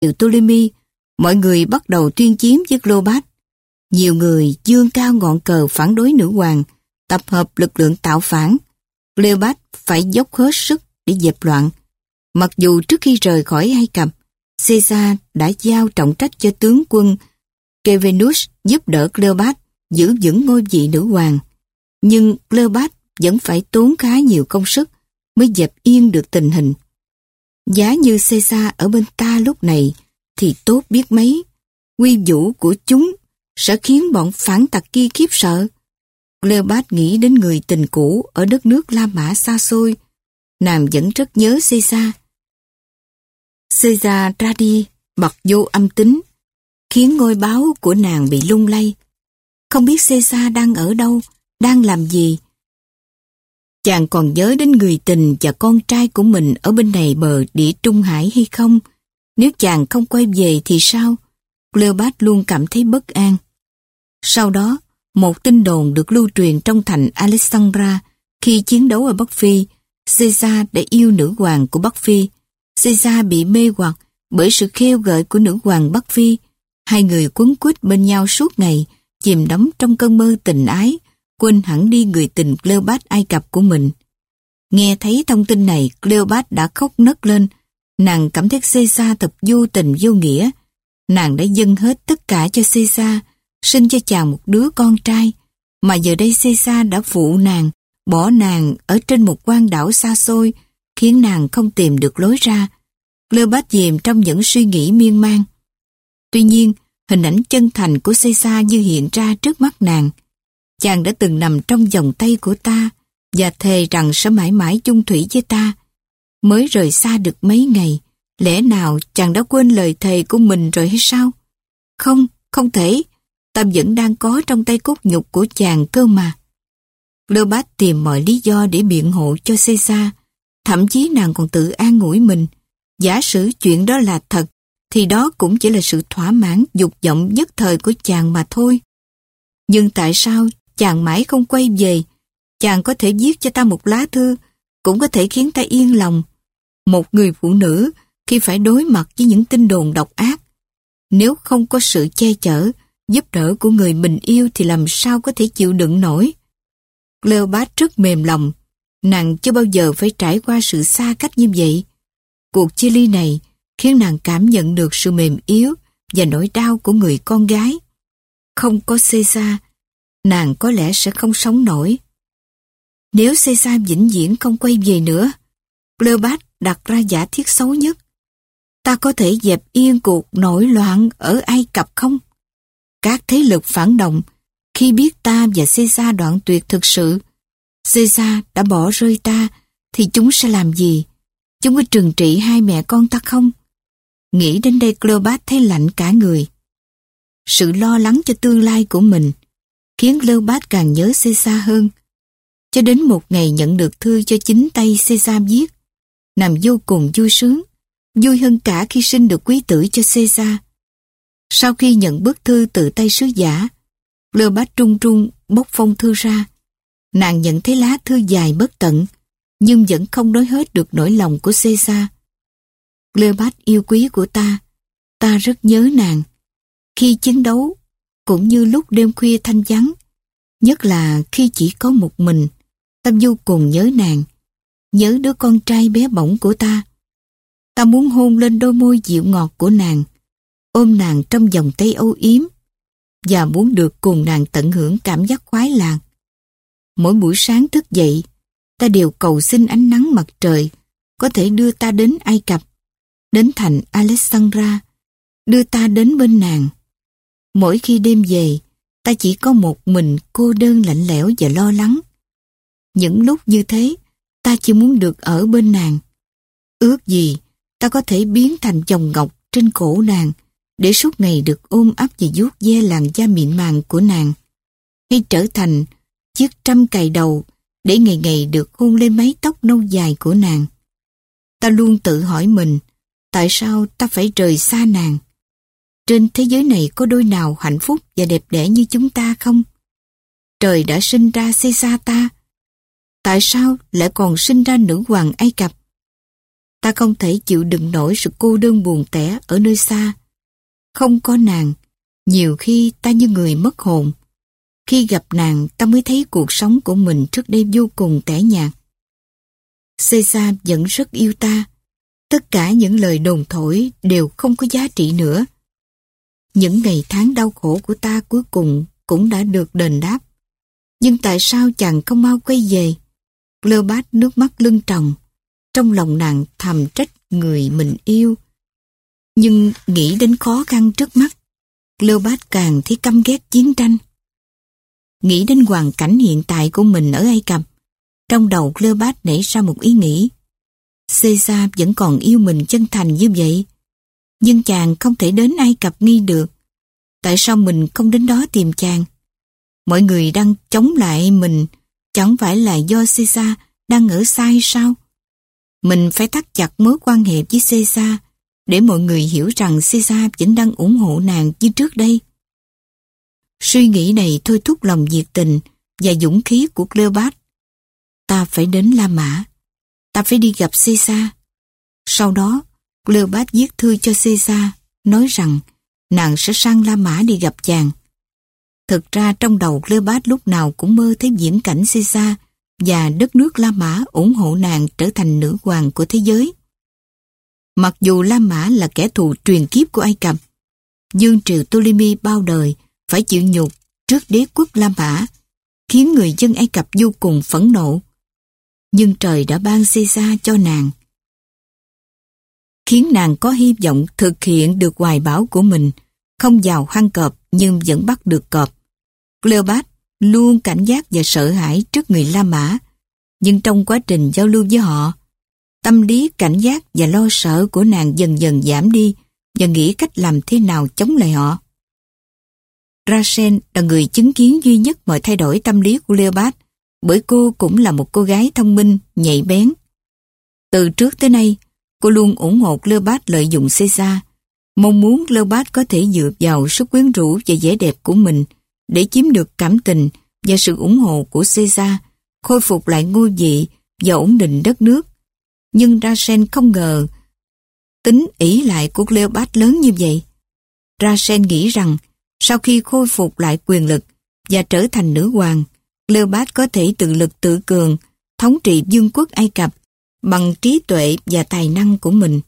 triều Ptolemy, mọi người bắt đầu tuyên chiến với Cleopat. Nhiều người dương cao ngọn cờ phản đối nữ hoàng, tập hợp lực lượng tạo phản. Cleopat phải dốc hết sức để dẹp loạn. Mặc dù trước khi rời khỏi Ai Cập, Caesar đã giao trọng trách cho tướng quân Kevenus giúp đỡ Cleopat giữ vững ngôi vị nữ hoàng. Nhưng Cleopat vẫn phải tốn khá nhiều công sức mới dẹp yên được tình hình. Giá như Caesar ở bên ta lúc này thì tốt biết mấy. Quy vũ của chúng sẽ khiến bọn phản tặc kia khiếp sợ. Cleopat nghĩ đến người tình cũ ở đất nước La Mã xa xôi. Nàng vẫn rất nhớ Caesar. Caesar ra đi, bật vô âm tính, khiến ngôi báo của nàng bị lung lay. Không biết Caesar đang ở đâu, đang làm gì. Chàng còn nhớ đến người tình và con trai của mình ở bên này bờ địa Trung Hải hay không? Nếu chàng không quay về thì sao? Cleopat luôn cảm thấy bất an. Sau đó, một tin đồn được lưu truyền trong thành Alexandra khi chiến đấu ở Bắc Phi, Caesar đã yêu nữ hoàng của Bắc Phi. Caesar bị mê hoặc bởi sự khêu gợi của nữ hoàng Bắc Phi. Hai người quấn quýt bên nhau suốt ngày, chìm đắm trong cơn mơ tình ái, quên hẳn đi người tình Cleopat Ai Cập của mình. Nghe thấy thông tin này, Cleopat đã khóc nấc lên. Nàng cảm thấy Caesar thật vô tình vô nghĩa. Nàng đã dâng hết tất cả cho Caesar, sinh cho chàng một đứa con trai. Mà giờ đây Caesar đã phụ nàng, bỏ nàng ở trên một quan đảo xa xôi, khiến nàng không tìm được lối ra. Cleopat dìm trong những suy nghĩ miên man. Tuy nhiên, hình ảnh chân thành của Caesar như hiện ra trước mắt nàng. Chàng đã từng nằm trong vòng tay của ta và thề rằng sẽ mãi mãi chung thủy với ta. Mới rời xa được mấy ngày, lẽ nào chàng đã quên lời thề của mình rồi hay sao? Không, không thể. Ta vẫn đang có trong tay cốt nhục của chàng cơ mà. Cleopat tìm mọi lý do để biện hộ cho Caesar. Thậm chí nàng còn tự an ủi mình. Giả sử chuyện đó là thật, thì đó cũng chỉ là sự thỏa mãn dục vọng nhất thời của chàng mà thôi. Nhưng tại sao chàng mãi không quay về? Chàng có thể viết cho ta một lá thư, cũng có thể khiến ta yên lòng. Một người phụ nữ khi phải đối mặt với những tin đồn độc ác, nếu không có sự che chở, giúp đỡ của người mình yêu thì làm sao có thể chịu đựng nổi. Cleopat rất mềm lòng, nàng chưa bao giờ phải trải qua sự xa cách như vậy. Cuộc chia ly này khiến nàng cảm nhận được sự mềm yếu và nỗi đau của người con gái. Không có Caesar, nàng có lẽ sẽ không sống nổi. Nếu Caesar vĩnh viễn không quay về nữa, Cleopat đặt ra giả thiết xấu nhất. Ta có thể dẹp yên cuộc nổi loạn ở Ai Cập không? Các thế lực phản động, khi biết ta và Caesar đoạn tuyệt thực sự, Caesar đã bỏ rơi ta, thì chúng sẽ làm gì? Chúng có trừng trị hai mẹ con ta không? Nghĩ đến đây Cleopat thấy lạnh cả người. Sự lo lắng cho tương lai của mình khiến Cleopat càng nhớ Caesar hơn. Cho đến một ngày nhận được thư cho chính tay Caesar viết, nằm vô cùng vui sướng, vui hơn cả khi sinh được quý tử cho Caesar. Sau khi nhận bức thư từ tay sứ giả, Cleopat trung trung bốc phong thư ra. Nàng nhận thấy lá thư dài bất tận, nhưng vẫn không nói hết được nỗi lòng của Caesar. Bát yêu quý của ta, ta rất nhớ nàng. Khi chiến đấu, cũng như lúc đêm khuya thanh vắng, nhất là khi chỉ có một mình, ta vô cùng nhớ nàng, nhớ đứa con trai bé bỏng của ta. Ta muốn hôn lên đôi môi dịu ngọt của nàng, ôm nàng trong vòng tay âu yếm, và muốn được cùng nàng tận hưởng cảm giác khoái lạc. Mỗi buổi sáng thức dậy, ta đều cầu xin ánh nắng mặt trời có thể đưa ta đến Ai Cập đến thành Alexandra, đưa ta đến bên nàng. Mỗi khi đêm về, ta chỉ có một mình cô đơn lạnh lẽo và lo lắng. Những lúc như thế, ta chỉ muốn được ở bên nàng. Ước gì, ta có thể biến thành chồng ngọc trên cổ nàng, để suốt ngày được ôm ấp và vuốt ve làn da mịn màng của nàng. Hay trở thành chiếc trăm cài đầu để ngày ngày được hôn lên mái tóc nâu dài của nàng. Ta luôn tự hỏi mình, Tại sao ta phải rời xa nàng? Trên thế giới này có đôi nào hạnh phúc và đẹp đẽ như chúng ta không? Trời đã sinh ra xây xa ta. Tại sao lại còn sinh ra nữ hoàng Ai Cập? ta không thể chịu đựng nổi sự cô đơn buồn tẻ ở nơi xa. Không có nàng, nhiều khi ta như người mất hồn. Khi gặp nàng, ta mới thấy cuộc sống của mình trước đây vô cùng tẻ nhạt. Caesar vẫn rất yêu ta. Tất cả những lời đồn thổi đều không có giá trị nữa. Những ngày tháng đau khổ của ta cuối cùng cũng đã được đền đáp. Nhưng tại sao chàng không mau quay về? Cleopat nước mắt lưng tròng. Trong lòng nàng thầm trách người mình yêu. Nhưng nghĩ đến khó khăn trước mắt, Cleopat càng thấy căm ghét chiến tranh. Nghĩ đến hoàn cảnh hiện tại của mình ở Ai Cập, trong đầu Cleopat nảy ra một ý nghĩ. Caesar vẫn còn yêu mình chân thành như vậy. Nhưng chàng không thể đến Ai Cập nghi được. Tại sao mình không đến đó tìm chàng? Mọi người đang chống lại mình chẳng phải là do Caesar đang ở sai sao? Mình phải thắt chặt mối quan hệ với Caesar để mọi người hiểu rằng Caesar vẫn đang ủng hộ nàng như trước đây. Suy nghĩ này thôi thúc lòng nhiệt tình và dũng khí của Cleopat. Ta phải đến La Mã. Ta phải đi gặp Caesar. Sau đó, Cleopat viết thư cho Caesar, nói rằng nàng sẽ sang La Mã đi gặp chàng. Thực ra trong đầu Cleopat lúc nào cũng mơ thấy diễn cảnh Caesar và đất nước La Mã ủng hộ nàng trở thành nữ hoàng của thế giới. Mặc dù La Mã là kẻ thù truyền kiếp của Ai Cập, Dương triều Ptolemy bao đời phải chịu nhục trước đế quốc La Mã, khiến người dân Ai Cập vô cùng phẫn nộ. Nhưng trời đã ban Caesar cho nàng, khiến nàng có hy vọng thực hiện được hoài bão của mình, không vào hang cọp nhưng vẫn bắt được cọp. Cleopat luôn cảnh giác và sợ hãi trước người La Mã, nhưng trong quá trình giao lưu với họ, tâm lý cảnh giác và lo sợ của nàng dần dần giảm đi và nghĩ cách làm thế nào chống lại họ. Rasen là người chứng kiến duy nhất mọi thay đổi tâm lý của Leopold, bởi cô cũng là một cô gái thông minh, nhạy bén. Từ trước tới nay, cô luôn ủng hộ Cleopat lợi dụng Caesar, mong muốn Cleopat có thể dựa vào sức quyến rũ và vẻ đẹp của mình để chiếm được cảm tình và sự ủng hộ của Caesar, khôi phục lại ngôi vị và ổn định đất nước. Nhưng Rasen không ngờ tính ỷ lại của Cleopat lớn như vậy. Rasen nghĩ rằng sau khi khôi phục lại quyền lực và trở thành nữ hoàng, Cleopat có thể tự lực tự cường, thống trị vương quốc Ai Cập bằng trí tuệ và tài năng của mình,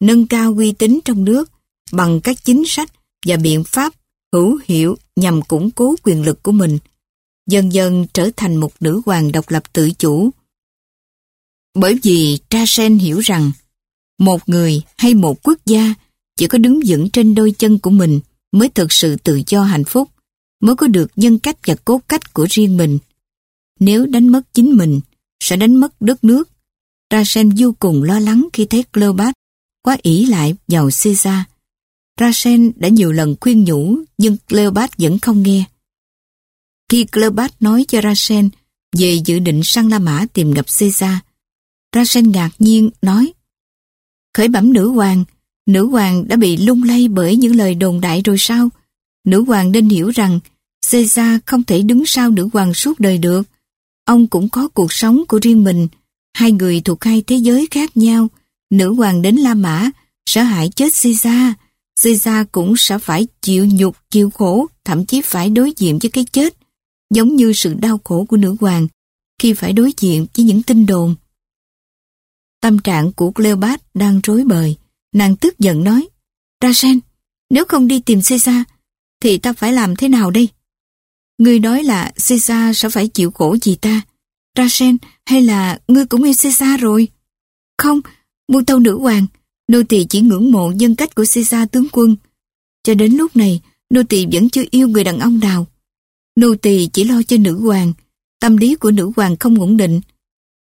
nâng cao uy tín trong nước bằng các chính sách và biện pháp hữu hiệu nhằm củng cố quyền lực của mình, dần dần trở thành một nữ hoàng độc lập tự chủ. Bởi vì Trasen hiểu rằng một người hay một quốc gia chỉ có đứng vững trên đôi chân của mình mới thực sự tự do hạnh phúc, mới có được nhân cách và cốt cách của riêng mình. Nếu đánh mất chính mình, sẽ đánh mất đất nước. Rasen vô cùng lo lắng khi thấy Cleopat quá ỷ lại vào Caesar Rasen đã nhiều lần khuyên nhủ nhưng Cleopat vẫn không nghe. Khi Cleopat nói cho Rasen về dự định sang La Mã tìm gặp Caesar, Rasen ngạc nhiên nói Khởi bẩm nữ hoàng, nữ hoàng đã bị lung lay bởi những lời đồn đại rồi sao? Nữ hoàng nên hiểu rằng Caesar không thể đứng sau nữ hoàng suốt đời được. Ông cũng có cuộc sống của riêng mình. Hai người thuộc hai thế giới khác nhau. Nữ hoàng đến La Mã sẽ hại chết Caesar Caesar cũng sẽ phải chịu nhục, chịu khổ, thậm chí phải đối diện với cái chết, giống như sự đau khổ của nữ hoàng khi phải đối diện với những tin đồn. Tâm trạng của Cleopat đang rối bời, nàng tức giận nói, Rasen, nếu không đi tìm Caesar, thì ta phải làm thế nào đây? Ngươi nói là Caesar sẽ phải chịu khổ gì ta. Rasen, hay là ngươi cũng yêu Caesar rồi? Không, muôn tâu nữ hoàng, nô tỳ chỉ ngưỡng mộ nhân cách của Caesar tướng quân. Cho đến lúc này, nô tỳ vẫn chưa yêu người đàn ông nào. Nô tỳ chỉ lo cho nữ hoàng, tâm lý của nữ hoàng không ổn định.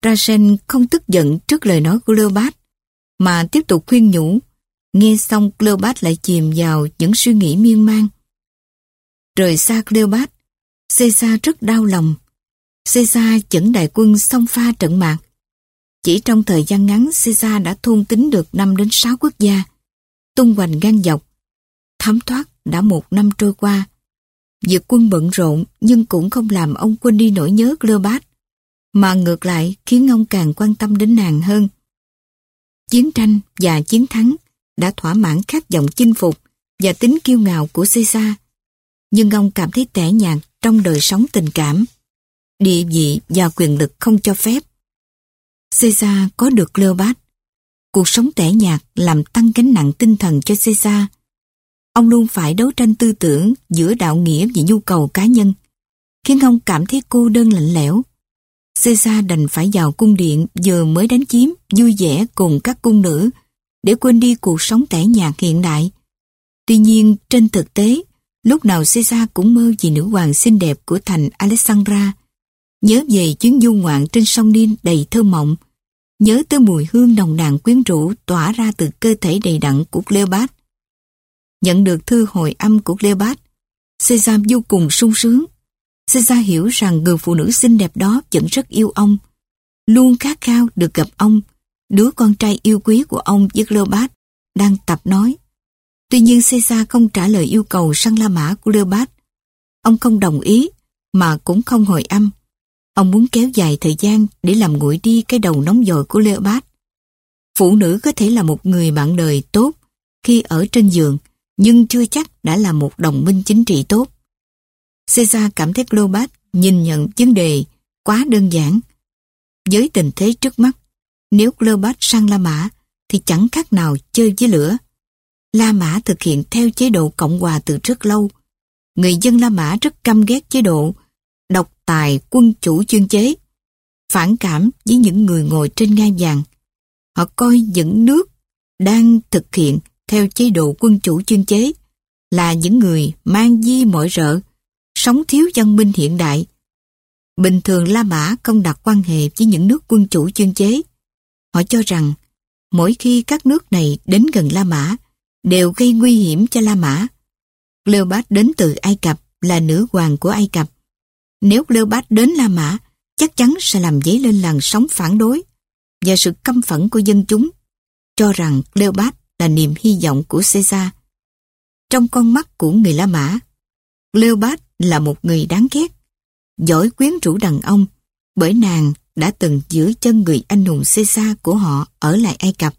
Rasen không tức giận trước lời nói của Cleopat, mà tiếp tục khuyên nhủ. Nghe xong Cleopat lại chìm vào những suy nghĩ miên man. Rời xa Cleopat, Caesar rất đau lòng. Caesar dẫn đại quân xông pha trận mạc. Chỉ trong thời gian ngắn, Caesar đã thôn tính được 5 đến 6 quốc gia, tung hoành ngang dọc. thám thoát đã một năm trôi qua. Việc quân bận rộn nhưng cũng không làm ông quên đi nỗi nhớ Cleopat, mà ngược lại khiến ông càng quan tâm đến nàng hơn. Chiến tranh và chiến thắng đã thỏa mãn khát vọng chinh phục và tính kiêu ngạo của Caesar. Nhưng ông cảm thấy tẻ nhạt trong đời sống tình cảm. Địa vị và quyền lực không cho phép. Caesar có được Cleopat. Cuộc sống tẻ nhạt làm tăng gánh nặng tinh thần cho Caesar. Ông luôn phải đấu tranh tư tưởng giữa đạo nghĩa và nhu cầu cá nhân, khiến ông cảm thấy cô đơn lạnh lẽo. Caesar đành phải vào cung điện vừa mới đánh chiếm, vui vẻ cùng các cung nữ, để quên đi cuộc sống tẻ nhạt hiện đại. Tuy nhiên, trên thực tế, lúc nào Caesar cũng mơ về nữ hoàng xinh đẹp của thành Alexandra, nhớ về chuyến du ngoạn trên sông Nin đầy thơ mộng, nhớ tới mùi hương nồng nàn quyến rũ tỏa ra từ cơ thể đầy đặn của Cleopat. Nhận được thư hồi âm của Cleopat, Caesar vô cùng sung sướng. Caesar hiểu rằng người phụ nữ xinh đẹp đó vẫn rất yêu ông, luôn khát khao được gặp ông, đứa con trai yêu quý của ông với Cleopat đang tập nói. Tuy nhiên Caesar không trả lời yêu cầu săn La Mã của Cleopat. Ông không đồng ý, mà cũng không hồi âm. Ông muốn kéo dài thời gian để làm nguội đi cái đầu nóng dội của Leopard. Phụ nữ có thể là một người bạn đời tốt khi ở trên giường, nhưng chưa chắc đã là một đồng minh chính trị tốt. Caesar cảm thấy Leopard nhìn nhận vấn đề quá đơn giản. Với tình thế trước mắt, nếu Cleopat sang La Mã thì chẳng khác nào chơi với lửa. La Mã thực hiện theo chế độ Cộng hòa từ rất lâu. Người dân La Mã rất căm ghét chế độ tài quân chủ chuyên chế, phản cảm với những người ngồi trên ngai vàng. Họ coi những nước đang thực hiện theo chế độ quân chủ chuyên chế là những người mang di mọi rợ, sống thiếu văn minh hiện đại. Bình thường La Mã không đặt quan hệ với những nước quân chủ chuyên chế. Họ cho rằng mỗi khi các nước này đến gần La Mã đều gây nguy hiểm cho La Mã. Cleopat đến từ Ai Cập là nữ hoàng của Ai Cập. Nếu Cleopat đến La Mã, chắc chắn sẽ làm dấy lên làn sóng phản đối và sự căm phẫn của dân chúng, cho rằng Cleopat là niềm hy vọng của Caesar. Trong con mắt của người La Mã, Cleopat là một người đáng ghét, giỏi quyến rũ đàn ông, bởi nàng đã từng giữ chân người anh hùng Caesar của họ ở lại Ai Cập,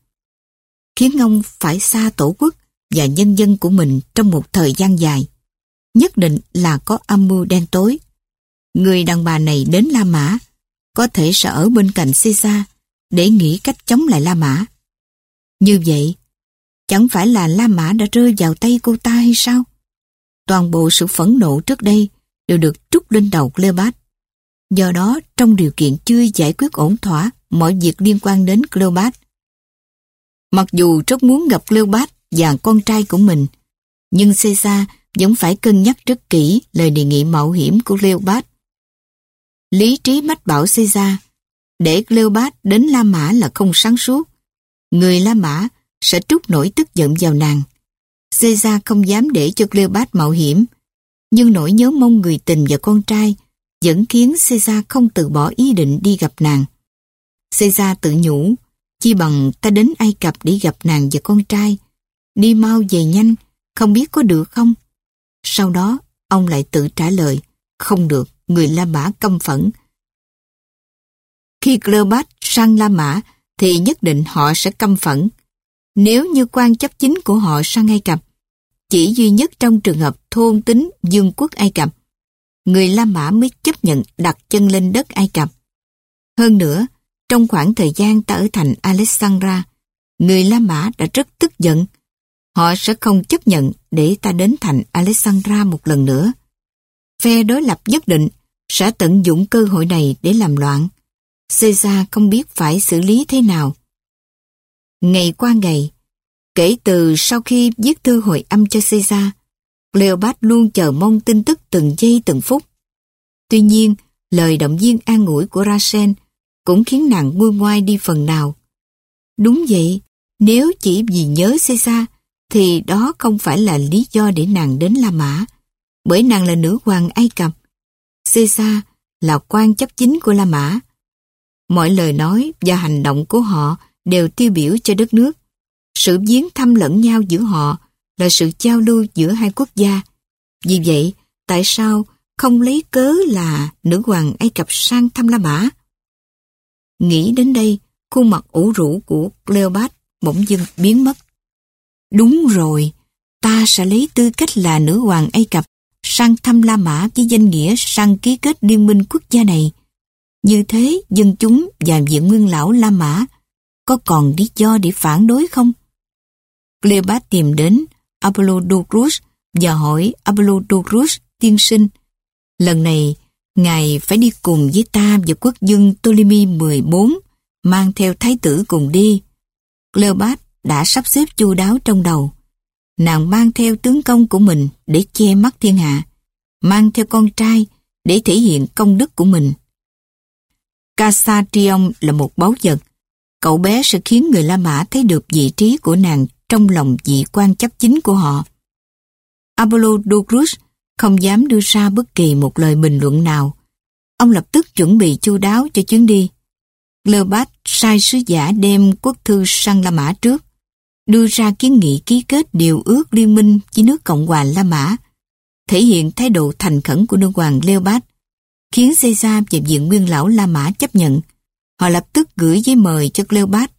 khiến ông phải xa tổ quốc và nhân dân của mình trong một thời gian dài. Nhất định là có âm mưu đen tối. Người đàn bà này đến La Mã, có thể sẽ ở bên cạnh Caesar để nghĩ cách chống lại La Mã. Như vậy, chẳng phải là La Mã đã rơi vào tay cô ta hay sao? Toàn bộ sự phẫn nộ trước đây đều được trút lên đầu Cleopat. Do đó, trong điều kiện chưa giải quyết ổn thỏa mọi việc liên quan đến Cleopat. Mặc dù rất muốn gặp Cleopat và con trai của mình, nhưng Caesar vẫn phải cân nhắc rất kỹ lời đề nghị mạo hiểm của Cleopat. Lý trí mách bảo Caesar, để Cleopat đến La Mã là không sáng suốt. Người La Mã sẽ trút nổi tức giận vào nàng. Caesar không dám để cho Cleopat mạo hiểm, nhưng nỗi nhớ mong người tình và con trai vẫn khiến Caesar không từ bỏ ý định đi gặp nàng. Caesar tự nhủ, chi bằng ta đến Ai Cập để gặp nàng và con trai. Đi mau về nhanh, không biết có được không? Sau đó, ông lại tự trả lời, không được người La Mã căm phẫn. Khi Cleopat sang La Mã thì nhất định họ sẽ căm phẫn. Nếu như quan chấp chính của họ sang Ai Cập, chỉ duy nhất trong trường hợp thôn tính dương quốc Ai Cập, người La Mã mới chấp nhận đặt chân lên đất Ai Cập. Hơn nữa, trong khoảng thời gian ta ở thành Alexandra, người La Mã đã rất tức giận. Họ sẽ không chấp nhận để ta đến thành Alexandra một lần nữa. Phe đối lập nhất định sẽ tận dụng cơ hội này để làm loạn. Caesar không biết phải xử lý thế nào. Ngày qua ngày, kể từ sau khi viết thư hồi âm cho Caesar, Cleopat luôn chờ mong tin tức từng giây từng phút. Tuy nhiên, lời động viên an ủi của Rasen cũng khiến nàng nguôi ngoai đi phần nào. Đúng vậy, nếu chỉ vì nhớ Caesar, thì đó không phải là lý do để nàng đến La Mã, bởi nàng là nữ hoàng Ai Cập Caesar là quan chấp chính của La Mã. Mọi lời nói và hành động của họ đều tiêu biểu cho đất nước. Sự viếng thăm lẫn nhau giữa họ là sự giao lưu giữa hai quốc gia. Vì vậy, tại sao không lấy cớ là nữ hoàng Ai Cập sang thăm La Mã? Nghĩ đến đây, khuôn mặt ủ rũ của Cleopat bỗng dưng biến mất. Đúng rồi, ta sẽ lấy tư cách là nữ hoàng Ai Cập sang thăm La Mã với danh nghĩa sang ký kết liên minh quốc gia này. Như thế, dân chúng và viện nguyên lão La Mã có còn lý do để phản đối không? Cleopat tìm đến Apollodorus và hỏi Apollodorus tiên sinh. Lần này, Ngài phải đi cùng với ta và quốc dân Ptolemy 14, mang theo thái tử cùng đi. Cleopat đã sắp xếp chu đáo trong đầu. Nàng mang theo tướng công của mình để che mắt thiên hạ, mang theo con trai để thể hiện công đức của mình. Casatrion là một báu vật. Cậu bé sẽ khiến người La Mã thấy được vị trí của nàng trong lòng vị quan chấp chính của họ. Apollodorus không dám đưa ra bất kỳ một lời bình luận nào. Ông lập tức chuẩn bị chu đáo cho chuyến đi. Cleopat sai sứ giả đem quốc thư sang La Mã trước, đưa ra kiến nghị ký kết điều ước liên minh với nước Cộng hòa La Mã, thể hiện thái độ thành khẩn của nước hoàng Cleopat, khiến Caesar và viện nguyên lão La Mã chấp nhận. Họ lập tức gửi giấy mời cho Cleopat.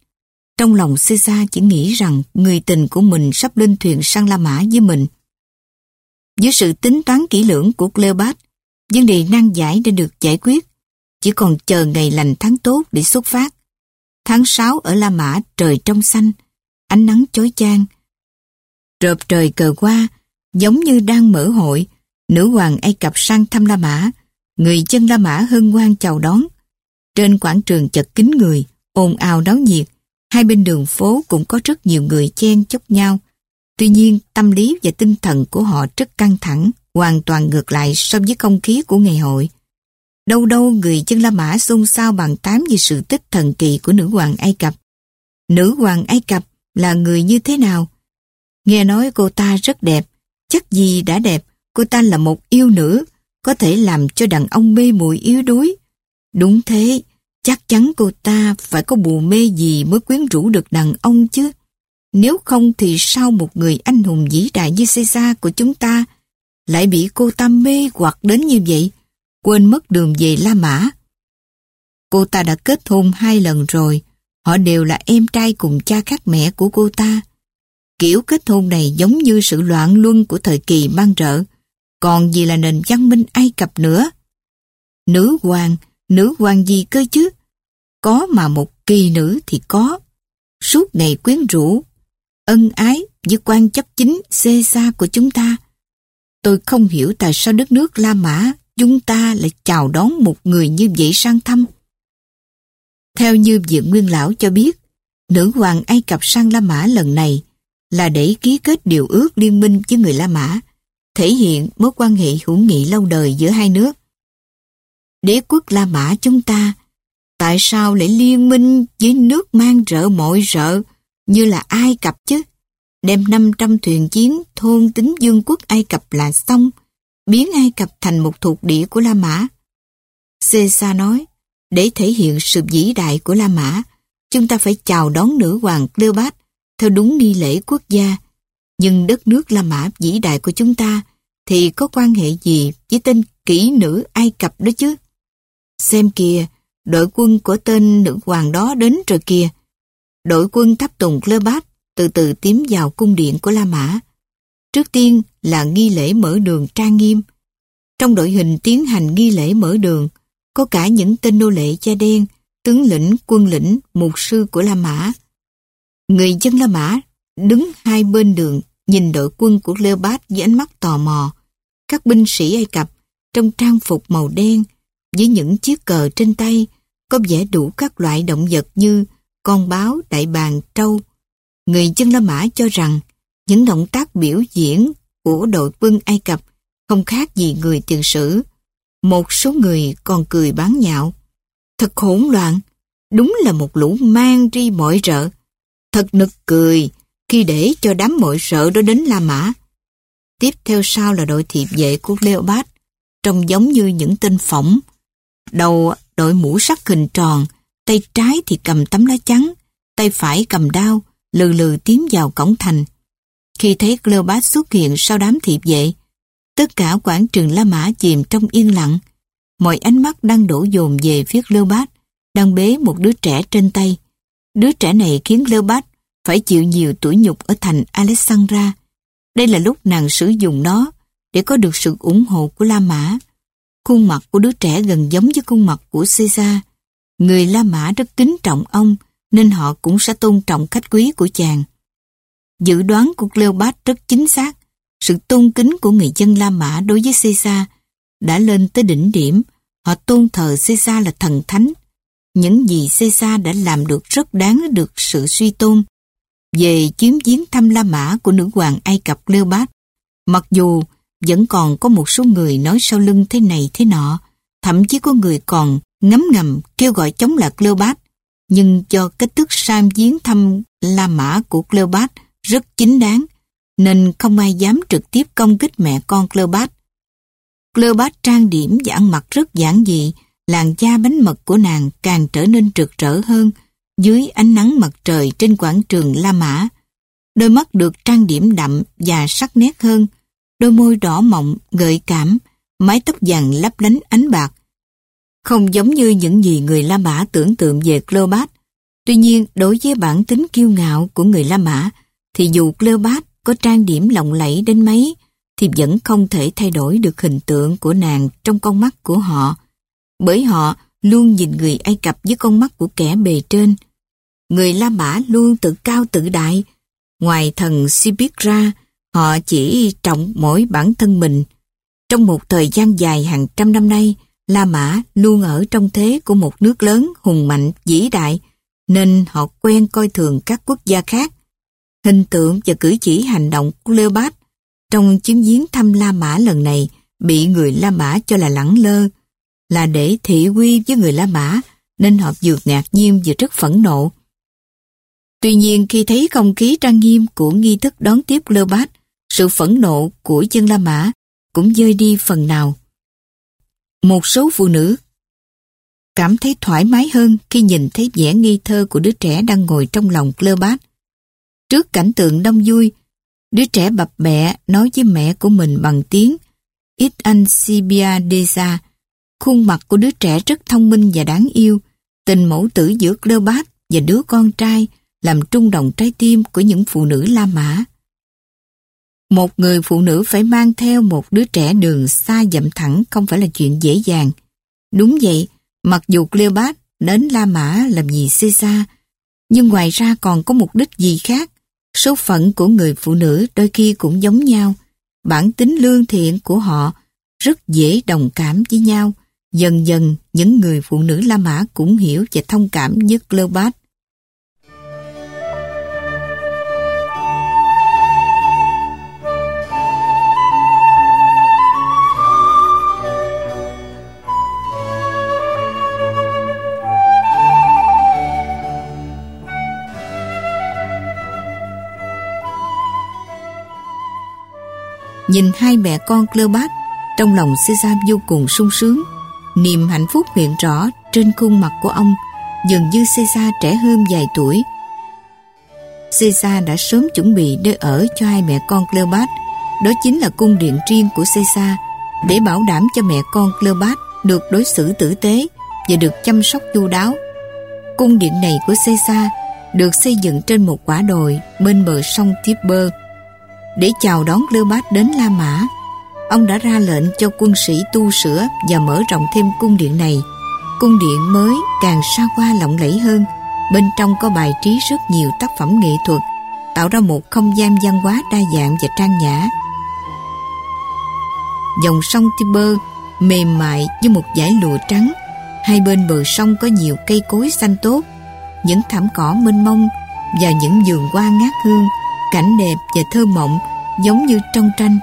Trong lòng Caesar chỉ nghĩ rằng người tình của mình sắp lên thuyền sang La Mã với mình. Với sự tính toán kỹ lưỡng của Cleopat, vấn đề nan giải đã được giải quyết. Chỉ còn chờ ngày lành tháng tốt để xuất phát. Tháng 6 ở La Mã trời trong xanh, ánh nắng chói chang. Rợp trời cờ qua, giống như đang mở hội, nữ hoàng Ai Cập sang thăm La Mã, người dân La Mã hân hoan chào đón. Trên quảng trường chật kín người, ồn ào náo nhiệt, hai bên đường phố cũng có rất nhiều người chen chúc nhau. Tuy nhiên, tâm lý và tinh thần của họ rất căng thẳng, hoàn toàn ngược lại so với không khí của ngày hội. Đâu đâu người dân La Mã xôn xao bàn tán về sự tích thần kỳ của nữ hoàng Ai Cập. Nữ hoàng Ai Cập là người như thế nào? Nghe nói cô ta rất đẹp, chắc gì đã đẹp, cô ta là một yêu nữ, có thể làm cho đàn ông mê muội yếu đuối. Đúng thế, chắc chắn cô ta phải có bù mê gì mới quyến rũ được đàn ông chứ. Nếu không thì sao một người anh hùng vĩ đại như Caesar của chúng ta lại bị cô ta mê hoặc đến như vậy, quên mất đường về La Mã. Cô ta đã kết hôn hai lần rồi, họ đều là em trai cùng cha khác mẹ của cô ta. Kiểu kết hôn này giống như sự loạn luân của thời kỳ mang rợ, còn gì là nền văn minh Ai Cập nữa. Nữ hoàng, nữ hoàng gì cơ chứ? Có mà một kỳ nữ thì có. Suốt ngày quyến rũ, ân ái với quan chấp chính xê xa của chúng ta. Tôi không hiểu tại sao đất nước La Mã chúng ta lại chào đón một người như vậy sang thăm. Theo như Diện Nguyên Lão cho biết, nữ hoàng Ai Cập sang La Mã lần này là để ký kết điều ước liên minh với người La Mã, thể hiện mối quan hệ hữu nghị lâu đời giữa hai nước. Đế quốc La Mã chúng ta, tại sao lại liên minh với nước mang rợ mọi rợ như là Ai Cập chứ? Đem 500 thuyền chiến thôn tính dương quốc Ai Cập là xong, biến Ai Cập thành một thuộc địa của La Mã. Caesar nói, để thể hiện sự vĩ đại của La Mã, chúng ta phải chào đón nữ hoàng Cleopat theo đúng nghi lễ quốc gia. Nhưng đất nước La Mã vĩ đại của chúng ta thì có quan hệ gì với tên kỹ nữ Ai Cập đó chứ? Xem kìa, đội quân của tên nữ hoàng đó đến rồi kìa. Đội quân tháp tùng Cleopat từ từ tiến vào cung điện của La Mã. Trước tiên là nghi lễ mở đường trang nghiêm. Trong đội hình tiến hành nghi lễ mở đường, có cả những tên nô lệ da đen, tướng lĩnh, quân lĩnh, mục sư của La Mã. Người dân La Mã đứng hai bên đường nhìn đội quân của Leopard với ánh mắt tò mò. Các binh sĩ Ai Cập trong trang phục màu đen với những chiếc cờ trên tay có vẻ đủ các loại động vật như con báo, đại bàng, trâu. Người dân La Mã cho rằng những động tác biểu diễn của đội quân Ai Cập không khác gì người tiền sử. Một số người còn cười bán nhạo. Thật hỗn loạn, đúng là một lũ mang ri mọi rợ. Thật nực cười khi để cho đám mọi sợ đó đến La Mã. Tiếp theo sau là đội thiệp vệ của Leopard, trông giống như những tên phỏng. Đầu đội mũ sắt hình tròn, tay trái thì cầm tấm lá trắng, tay phải cầm đao, lừ lừ tiến vào cổng thành. Khi thấy Cleopat xuất hiện sau đám thiệp vệ, tất cả quảng trường La Mã chìm trong yên lặng. Mọi ánh mắt đang đổ dồn về phía Cleopat, đang bế một đứa trẻ trên tay. Đứa trẻ này khiến Cleopat phải chịu nhiều tuổi nhục ở thành Alexandra. Đây là lúc nàng sử dụng nó để có được sự ủng hộ của La Mã. Khuôn mặt của đứa trẻ gần giống với khuôn mặt của Caesar. Người La Mã rất kính trọng ông, nên họ cũng sẽ tôn trọng khách quý của chàng. Dự đoán của Cleopat rất chính xác. Sự tôn kính của người dân La Mã đối với Caesar đã lên tới đỉnh điểm. Họ tôn thờ Caesar là thần thánh. Những gì Caesar đã làm được rất đáng được sự suy tôn. Về chuyến viếng thăm La Mã của nữ hoàng Ai Cập Cleopatra, mặc dù vẫn còn có một số người nói sau lưng thế này thế nọ, thậm chí có người còn ngấm ngầm kêu gọi chống lại Cleopat, nhưng do cách thức sam viếng thăm La Mã của Cleopat rất chính đáng, nên không ai dám trực tiếp công kích mẹ con Cleopat. Cleopat trang điểm và ăn mặc rất giản dị, làn da bánh mật của nàng càng trở nên rực rỡ hơn dưới ánh nắng mặt trời trên quảng trường La Mã. Đôi mắt được trang điểm đậm và sắc nét hơn, đôi môi đỏ mọng, gợi cảm, mái tóc vàng lấp lánh ánh bạc. Không giống như những gì người La Mã tưởng tượng về Cleopat. Tuy nhiên, đối với bản tính kiêu ngạo của người La Mã, thì dù Cleopat có trang điểm lộng lẫy đến mấy, thì vẫn không thể thay đổi được hình tượng của nàng trong con mắt của họ. Bởi họ luôn nhìn người Ai Cập với con mắt của kẻ bề trên. Người La Mã luôn tự cao tự đại. Ngoài thần Sibit ra, họ chỉ trọng mỗi bản thân mình. Trong một thời gian dài hàng trăm năm nay, La Mã luôn ở trong thế của một nước lớn, hùng mạnh, vĩ đại, nên họ quen coi thường các quốc gia khác. Hình tượng và cử chỉ hành động của Leopold trong chuyến viếng thăm La Mã lần này bị người La Mã cho là lẳng lơ, là để thị quy với người La Mã, nên họ vừa ngạc nhiên vừa rất phẫn nộ. Tuy nhiên khi thấy không khí trang nghiêm của nghi thức đón tiếp Leopold, sự phẫn nộ của dân La Mã cũng rơi đi phần nào. Một số phụ nữ cảm thấy thoải mái hơn khi nhìn thấy vẻ nghi thơ của đứa trẻ đang ngồi trong lòng Cleopat. Trước cảnh tượng đông vui, đứa trẻ bập bẹ nói với mẹ của mình bằng tiếng Ít anh Sibia Deza. Khuôn mặt của đứa trẻ rất thông minh và đáng yêu. Tình mẫu tử giữa Cleopat và đứa con trai làm trung động trái tim của những phụ nữ La Mã. Một người phụ nữ phải mang theo một đứa trẻ đường xa dậm thẳng không phải là chuyện dễ dàng. Đúng vậy, mặc dù Cleopat đến La Mã làm gì Caesar, nhưng ngoài ra còn có mục đích gì khác. Số phận của người phụ nữ đôi khi cũng giống nhau. Bản tính lương thiện của họ rất dễ đồng cảm với nhau. Dần dần, những người phụ nữ La Mã cũng hiểu và thông cảm với Cleopat. Nhìn hai mẹ con Cleopat, trong lòng Caesar vô cùng sung sướng. Niềm hạnh phúc hiện rõ trên khuôn mặt của ông, dường như Caesar trẻ hơn vài tuổi. Caesar đã sớm chuẩn bị nơi ở cho hai mẹ con Cleopat. Đó chính là cung điện riêng của Caesar để bảo đảm cho mẹ con Cleopat được đối xử tử tế và được chăm sóc chu đáo. Cung điện này của Caesar được xây dựng trên một quả đồi bên bờ sông Tiber để chào đón lưu bát đến La Mã, ông đã ra lệnh cho quân sĩ tu sửa và mở rộng thêm cung điện này. Cung điện mới càng xa hoa lộng lẫy hơn, bên trong có bài trí rất nhiều tác phẩm nghệ thuật, tạo ra một không gian văn hóa đa dạng và trang nhã. Dòng sông Tiber mềm mại như một dải lụa trắng, hai bên bờ sông có nhiều cây cối xanh tốt, những thảm cỏ mênh mông và những vườn hoa ngát hương cảnh đẹp và thơ mộng giống như trong tranh.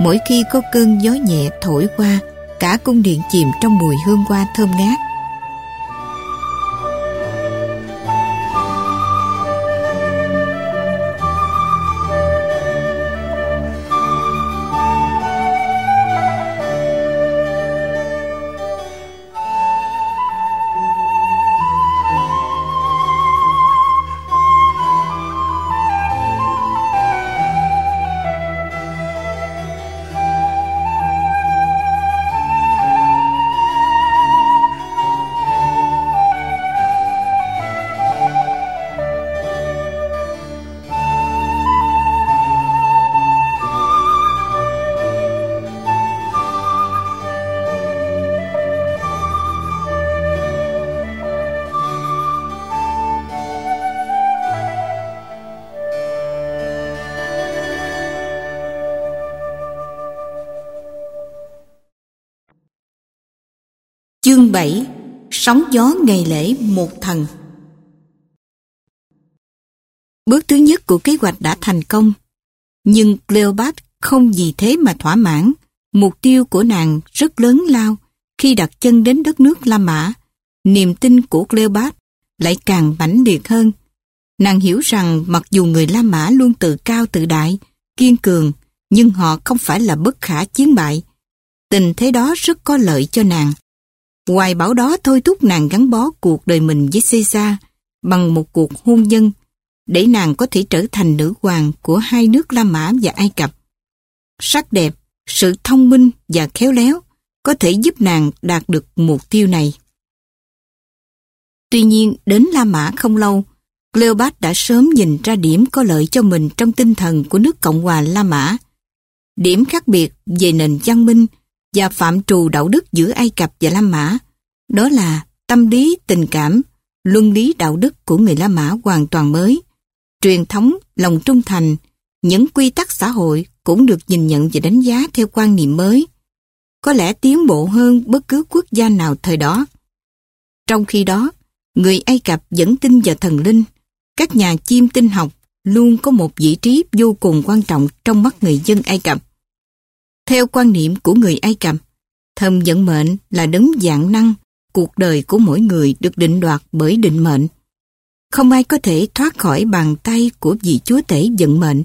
Mỗi khi có cơn gió nhẹ thổi qua, cả cung điện chìm trong mùi hương hoa thơm ngát. Sóng gió ngày lễ một thần. Bước thứ nhất của kế hoạch đã thành công. Nhưng Cleopat không vì thế mà thỏa mãn. Mục tiêu của nàng rất lớn lao. Khi đặt chân đến đất nước La Mã, Niềm tin của Cleopat lại càng mãnh liệt hơn. Nàng hiểu rằng mặc dù người La Mã luôn tự cao tự đại, Kiên cường, Nhưng họ không phải là bất khả chiến bại. Tình thế đó rất có lợi cho nàng. Hoài bảo đó thôi thúc nàng gắn bó cuộc đời mình với Caesar bằng một cuộc hôn nhân để nàng có thể trở thành nữ hoàng của hai nước La Mã và Ai Cập. Sắc đẹp, sự thông minh và khéo léo có thể giúp nàng đạt được mục tiêu này. Tuy nhiên, đến La Mã không lâu, Cleopat đã sớm nhìn ra điểm có lợi cho mình trong tinh thần của nước Cộng hòa La Mã. Điểm khác biệt về nền văn minh và phạm trù đạo đức giữa Ai Cập và La Mã. Đó là tâm lý, tình cảm, luân lý đạo đức của người La Mã hoàn toàn mới. Truyền thống, lòng trung thành, những quy tắc xã hội cũng được nhìn nhận và đánh giá theo quan niệm mới. Có lẽ tiến bộ hơn bất cứ quốc gia nào thời đó. Trong khi đó, người Ai Cập vẫn tin vào thần linh. Các nhà chiêm tinh học luôn có một vị trí vô cùng quan trọng trong mắt người dân Ai Cập. Theo quan niệm của người Ai Cập, thần vận mệnh là đấng dạng năng, cuộc đời của mỗi người được định đoạt bởi định mệnh. Không ai có thể thoát khỏi bàn tay của vị chúa tể vận mệnh.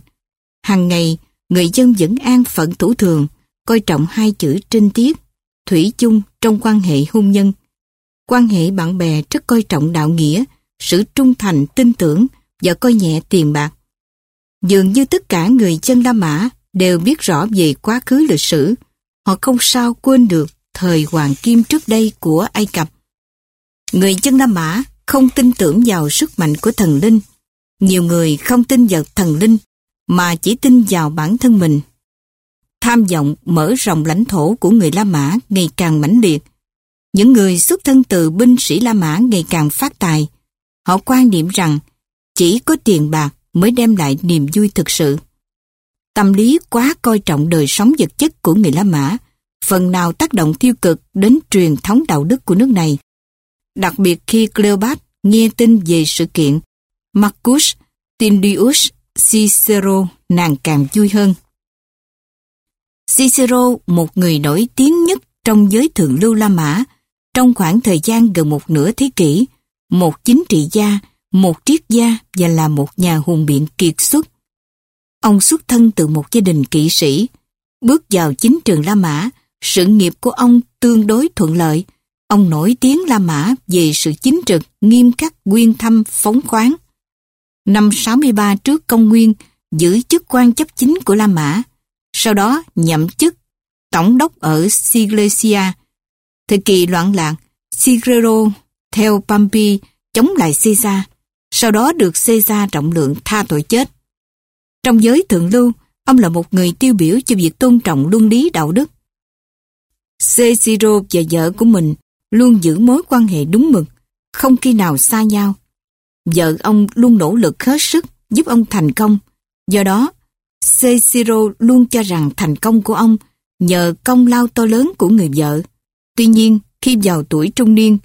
Hàng ngày, người dân vẫn an phận thủ thường, coi trọng hai chữ trinh tiết, thủy chung trong quan hệ hôn nhân. Quan hệ bạn bè rất coi trọng đạo nghĩa, sự trung thành, tin tưởng và coi nhẹ tiền bạc. Dường như tất cả người dân La Mã đều biết rõ về quá khứ lịch sử. Họ không sao quên được thời hoàng kim trước đây của Ai Cập. Người chân Nam Mã không tin tưởng vào sức mạnh của thần linh. Nhiều người không tin vào thần linh, mà chỉ tin vào bản thân mình. Tham vọng mở rộng lãnh thổ của người La Mã ngày càng mãnh liệt. Những người xuất thân từ binh sĩ La Mã ngày càng phát tài. Họ quan niệm rằng chỉ có tiền bạc mới đem lại niềm vui thực sự. Tâm lý quá coi trọng đời sống vật chất của người La Mã, phần nào tác động tiêu cực đến truyền thống đạo đức của nước này. Đặc biệt khi Cleopat nghe tin về sự kiện Marcus Tindius Cicero nàng càng vui hơn. Cicero, một người nổi tiếng nhất trong giới thượng lưu La Mã, trong khoảng thời gian gần một nửa thế kỷ, một chính trị gia, một triết gia và là một nhà hùng biện kiệt xuất. Ông xuất thân từ một gia đình kỵ sĩ. Bước vào chính trường La Mã, sự nghiệp của ông tương đối thuận lợi. Ông nổi tiếng La Mã về sự chính trực, nghiêm khắc, quyên thâm, phóng khoáng. Năm 63 trước công nguyên, giữ chức quan chấp chính của La Mã. Sau đó nhậm chức tổng đốc ở Silesia. Thời kỳ loạn lạc, Sigrero theo Pompey chống lại Caesar. Sau đó được Caesar trọng lượng tha tội chết. Trong giới thượng lưu, ông là một người tiêu biểu cho việc tôn trọng luân lý đạo đức. Cicero và vợ của mình luôn giữ mối quan hệ đúng mực, không khi nào xa nhau. Vợ ông luôn nỗ lực hết sức giúp ông thành công. Do đó, Cicero luôn cho rằng thành công của ông nhờ công lao to lớn của người vợ. Tuy nhiên, khi vào tuổi trung niên,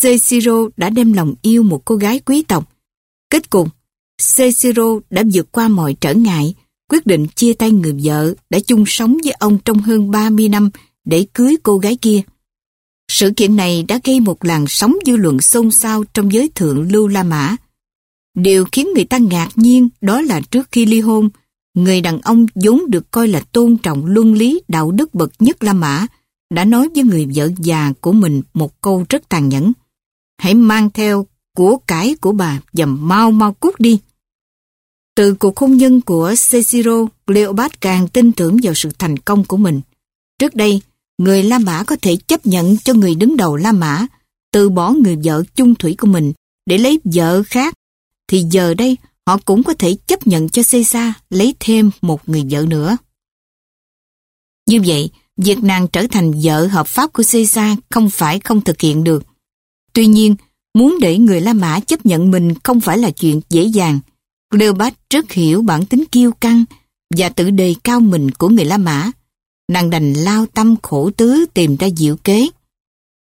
Cicero đã đem lòng yêu một cô gái quý tộc. Kết cục, Cicero đã vượt qua mọi trở ngại, quyết định chia tay người vợ đã chung sống với ông trong hơn 30 năm để cưới cô gái kia. Sự kiện này đã gây một làn sóng dư luận xôn xao trong giới thượng lưu La Mã. Điều khiến người ta ngạc nhiên đó là trước khi ly hôn, người đàn ông vốn được coi là tôn trọng luân lý đạo đức bậc nhất La Mã đã nói với người vợ già của mình một câu rất tàn nhẫn. Hãy mang theo của cải của bà và mau mau cút đi. Từ cuộc hôn nhân của Cicero, Cleopat càng tin tưởng vào sự thành công của mình. Trước đây, người La Mã có thể chấp nhận cho người đứng đầu La Mã từ bỏ người vợ chung thủy của mình để lấy vợ khác, thì giờ đây họ cũng có thể chấp nhận cho Caesar lấy thêm một người vợ nữa. Như vậy, việc nàng trở thành vợ hợp pháp của Caesar không phải không thực hiện được. Tuy nhiên, Muốn để người La Mã chấp nhận mình không phải là chuyện dễ dàng. Cleopatra rất hiểu bản tính kiêu căng và tự đề cao mình của người La Mã. Nàng đành lao tâm khổ tứ tìm ra diệu kế.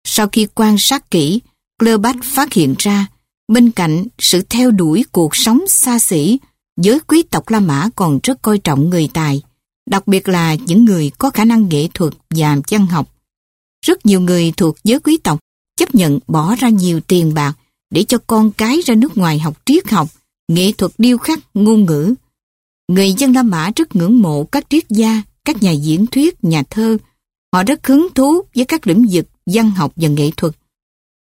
Sau khi quan sát kỹ, Cleopatra phát hiện ra, bên cạnh sự theo đuổi cuộc sống xa xỉ, giới quý tộc La Mã còn rất coi trọng người tài, đặc biệt là những người có khả năng nghệ thuật và văn học. Rất nhiều người thuộc giới quý tộc chấp nhận bỏ ra nhiều tiền bạc để cho con cái ra nước ngoài học triết học, nghệ thuật điêu khắc, ngôn ngữ. Người dân La Mã rất ngưỡng mộ các triết gia, các nhà diễn thuyết, nhà thơ. Họ rất hứng thú với các lĩnh vực văn học và nghệ thuật.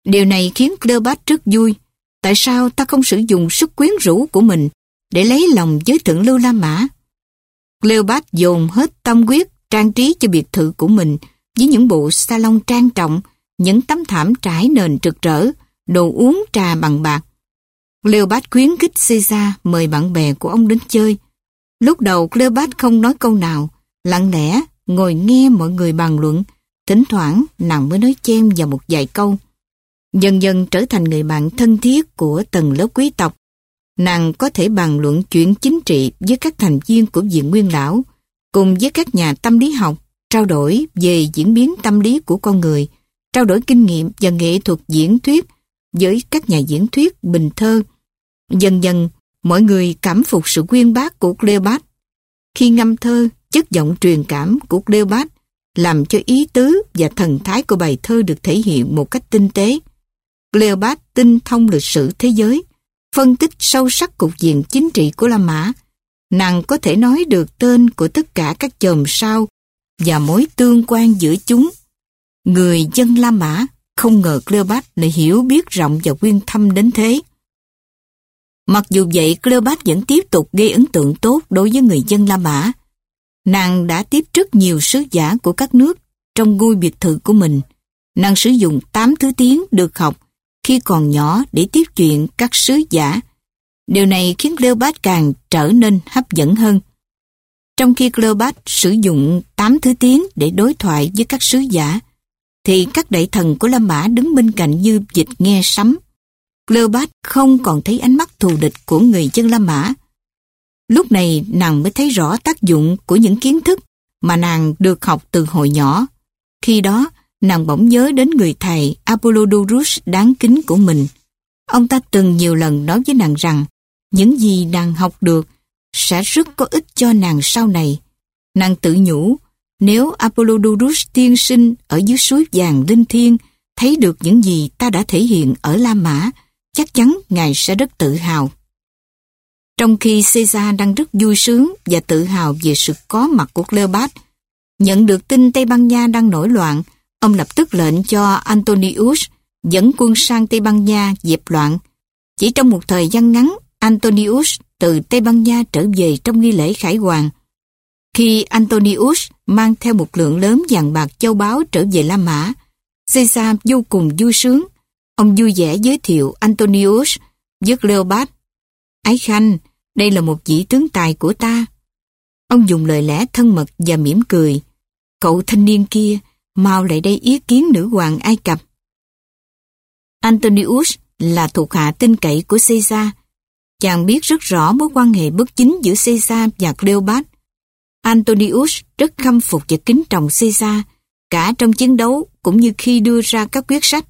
Điều này khiến Cleopat rất vui. Tại sao ta không sử dụng sức quyến rũ của mình để lấy lòng giới thượng lưu La Mã? Cleopat dồn hết tâm huyết trang trí cho biệt thự của mình với những bộ salon trang trọng, những tấm thảm trải nền trực rỡ, đồ uống trà bằng bạc. Cleopat khuyến khích Caesar mời bạn bè của ông đến chơi. Lúc đầu Cleopat không nói câu nào, lặng lẽ ngồi nghe mọi người bàn luận, thỉnh thoảng nàng mới nói chen vào một vài câu. Dần dần trở thành người bạn thân thiết của tầng lớp quý tộc. Nàng có thể bàn luận chuyện chính trị với các thành viên của viện nguyên lão, cùng với các nhà tâm lý học, trao đổi về diễn biến tâm lý của con người, trao đổi kinh nghiệm và nghệ thuật diễn thuyết với các nhà diễn thuyết bình thơ. Dần dần, mọi người cảm phục sự quyên bác của Cleopat. Khi ngâm thơ, chất giọng truyền cảm của Cleopat làm cho ý tứ và thần thái của bài thơ được thể hiện một cách tinh tế. Cleopat tinh thông lịch sử thế giới, phân tích sâu sắc cục diện chính trị của La Mã. Nàng có thể nói được tên của tất cả các chòm sao và mối tương quan giữa chúng. Người dân La Mã không ngờ Cleopat lại hiểu biết rộng và quyên thâm đến thế. Mặc dù vậy, Cleopat vẫn tiếp tục gây ấn tượng tốt đối với người dân La Mã. Nàng đã tiếp rất nhiều sứ giả của các nước trong ngôi biệt thự của mình. Nàng sử dụng 8 thứ tiếng được học khi còn nhỏ để tiếp chuyện các sứ giả. Điều này khiến Cleopat càng trở nên hấp dẫn hơn. Trong khi Cleopat sử dụng 8 thứ tiếng để đối thoại với các sứ giả, thì các đại thần của La Mã đứng bên cạnh như dịch nghe sấm. Cleopat không còn thấy ánh mắt thù địch của người dân La Mã. Lúc này nàng mới thấy rõ tác dụng của những kiến thức mà nàng được học từ hồi nhỏ. Khi đó, nàng bỗng nhớ đến người thầy Apollodorus đáng kính của mình. Ông ta từng nhiều lần nói với nàng rằng những gì nàng học được sẽ rất có ích cho nàng sau này. Nàng tự nhủ, nếu Apollodorus tiên sinh ở dưới suối vàng linh thiên thấy được những gì ta đã thể hiện ở La Mã, chắc chắn Ngài sẽ rất tự hào. Trong khi Caesar đang rất vui sướng và tự hào về sự có mặt của Cleopat, nhận được tin Tây Ban Nha đang nổi loạn, ông lập tức lệnh cho Antonius dẫn quân sang Tây Ban Nha dẹp loạn. Chỉ trong một thời gian ngắn, Antonius từ Tây Ban Nha trở về trong nghi lễ khải hoàng. Khi Antonius mang theo một lượng lớn vàng bạc châu báu trở về La Mã, Caesar vô cùng vui sướng. Ông vui vẻ giới thiệu Antonius với Cleopat. Ái Khanh, đây là một vị tướng tài của ta. Ông dùng lời lẽ thân mật và mỉm cười. Cậu thanh niên kia, mau lại đây ý kiến nữ hoàng Ai Cập. Antonius là thuộc hạ tin cậy của Caesar. Chàng biết rất rõ mối quan hệ bất chính giữa Caesar và Cleopat. Antonius rất khâm phục và kính trọng Caesar, cả trong chiến đấu cũng như khi đưa ra các quyết sách.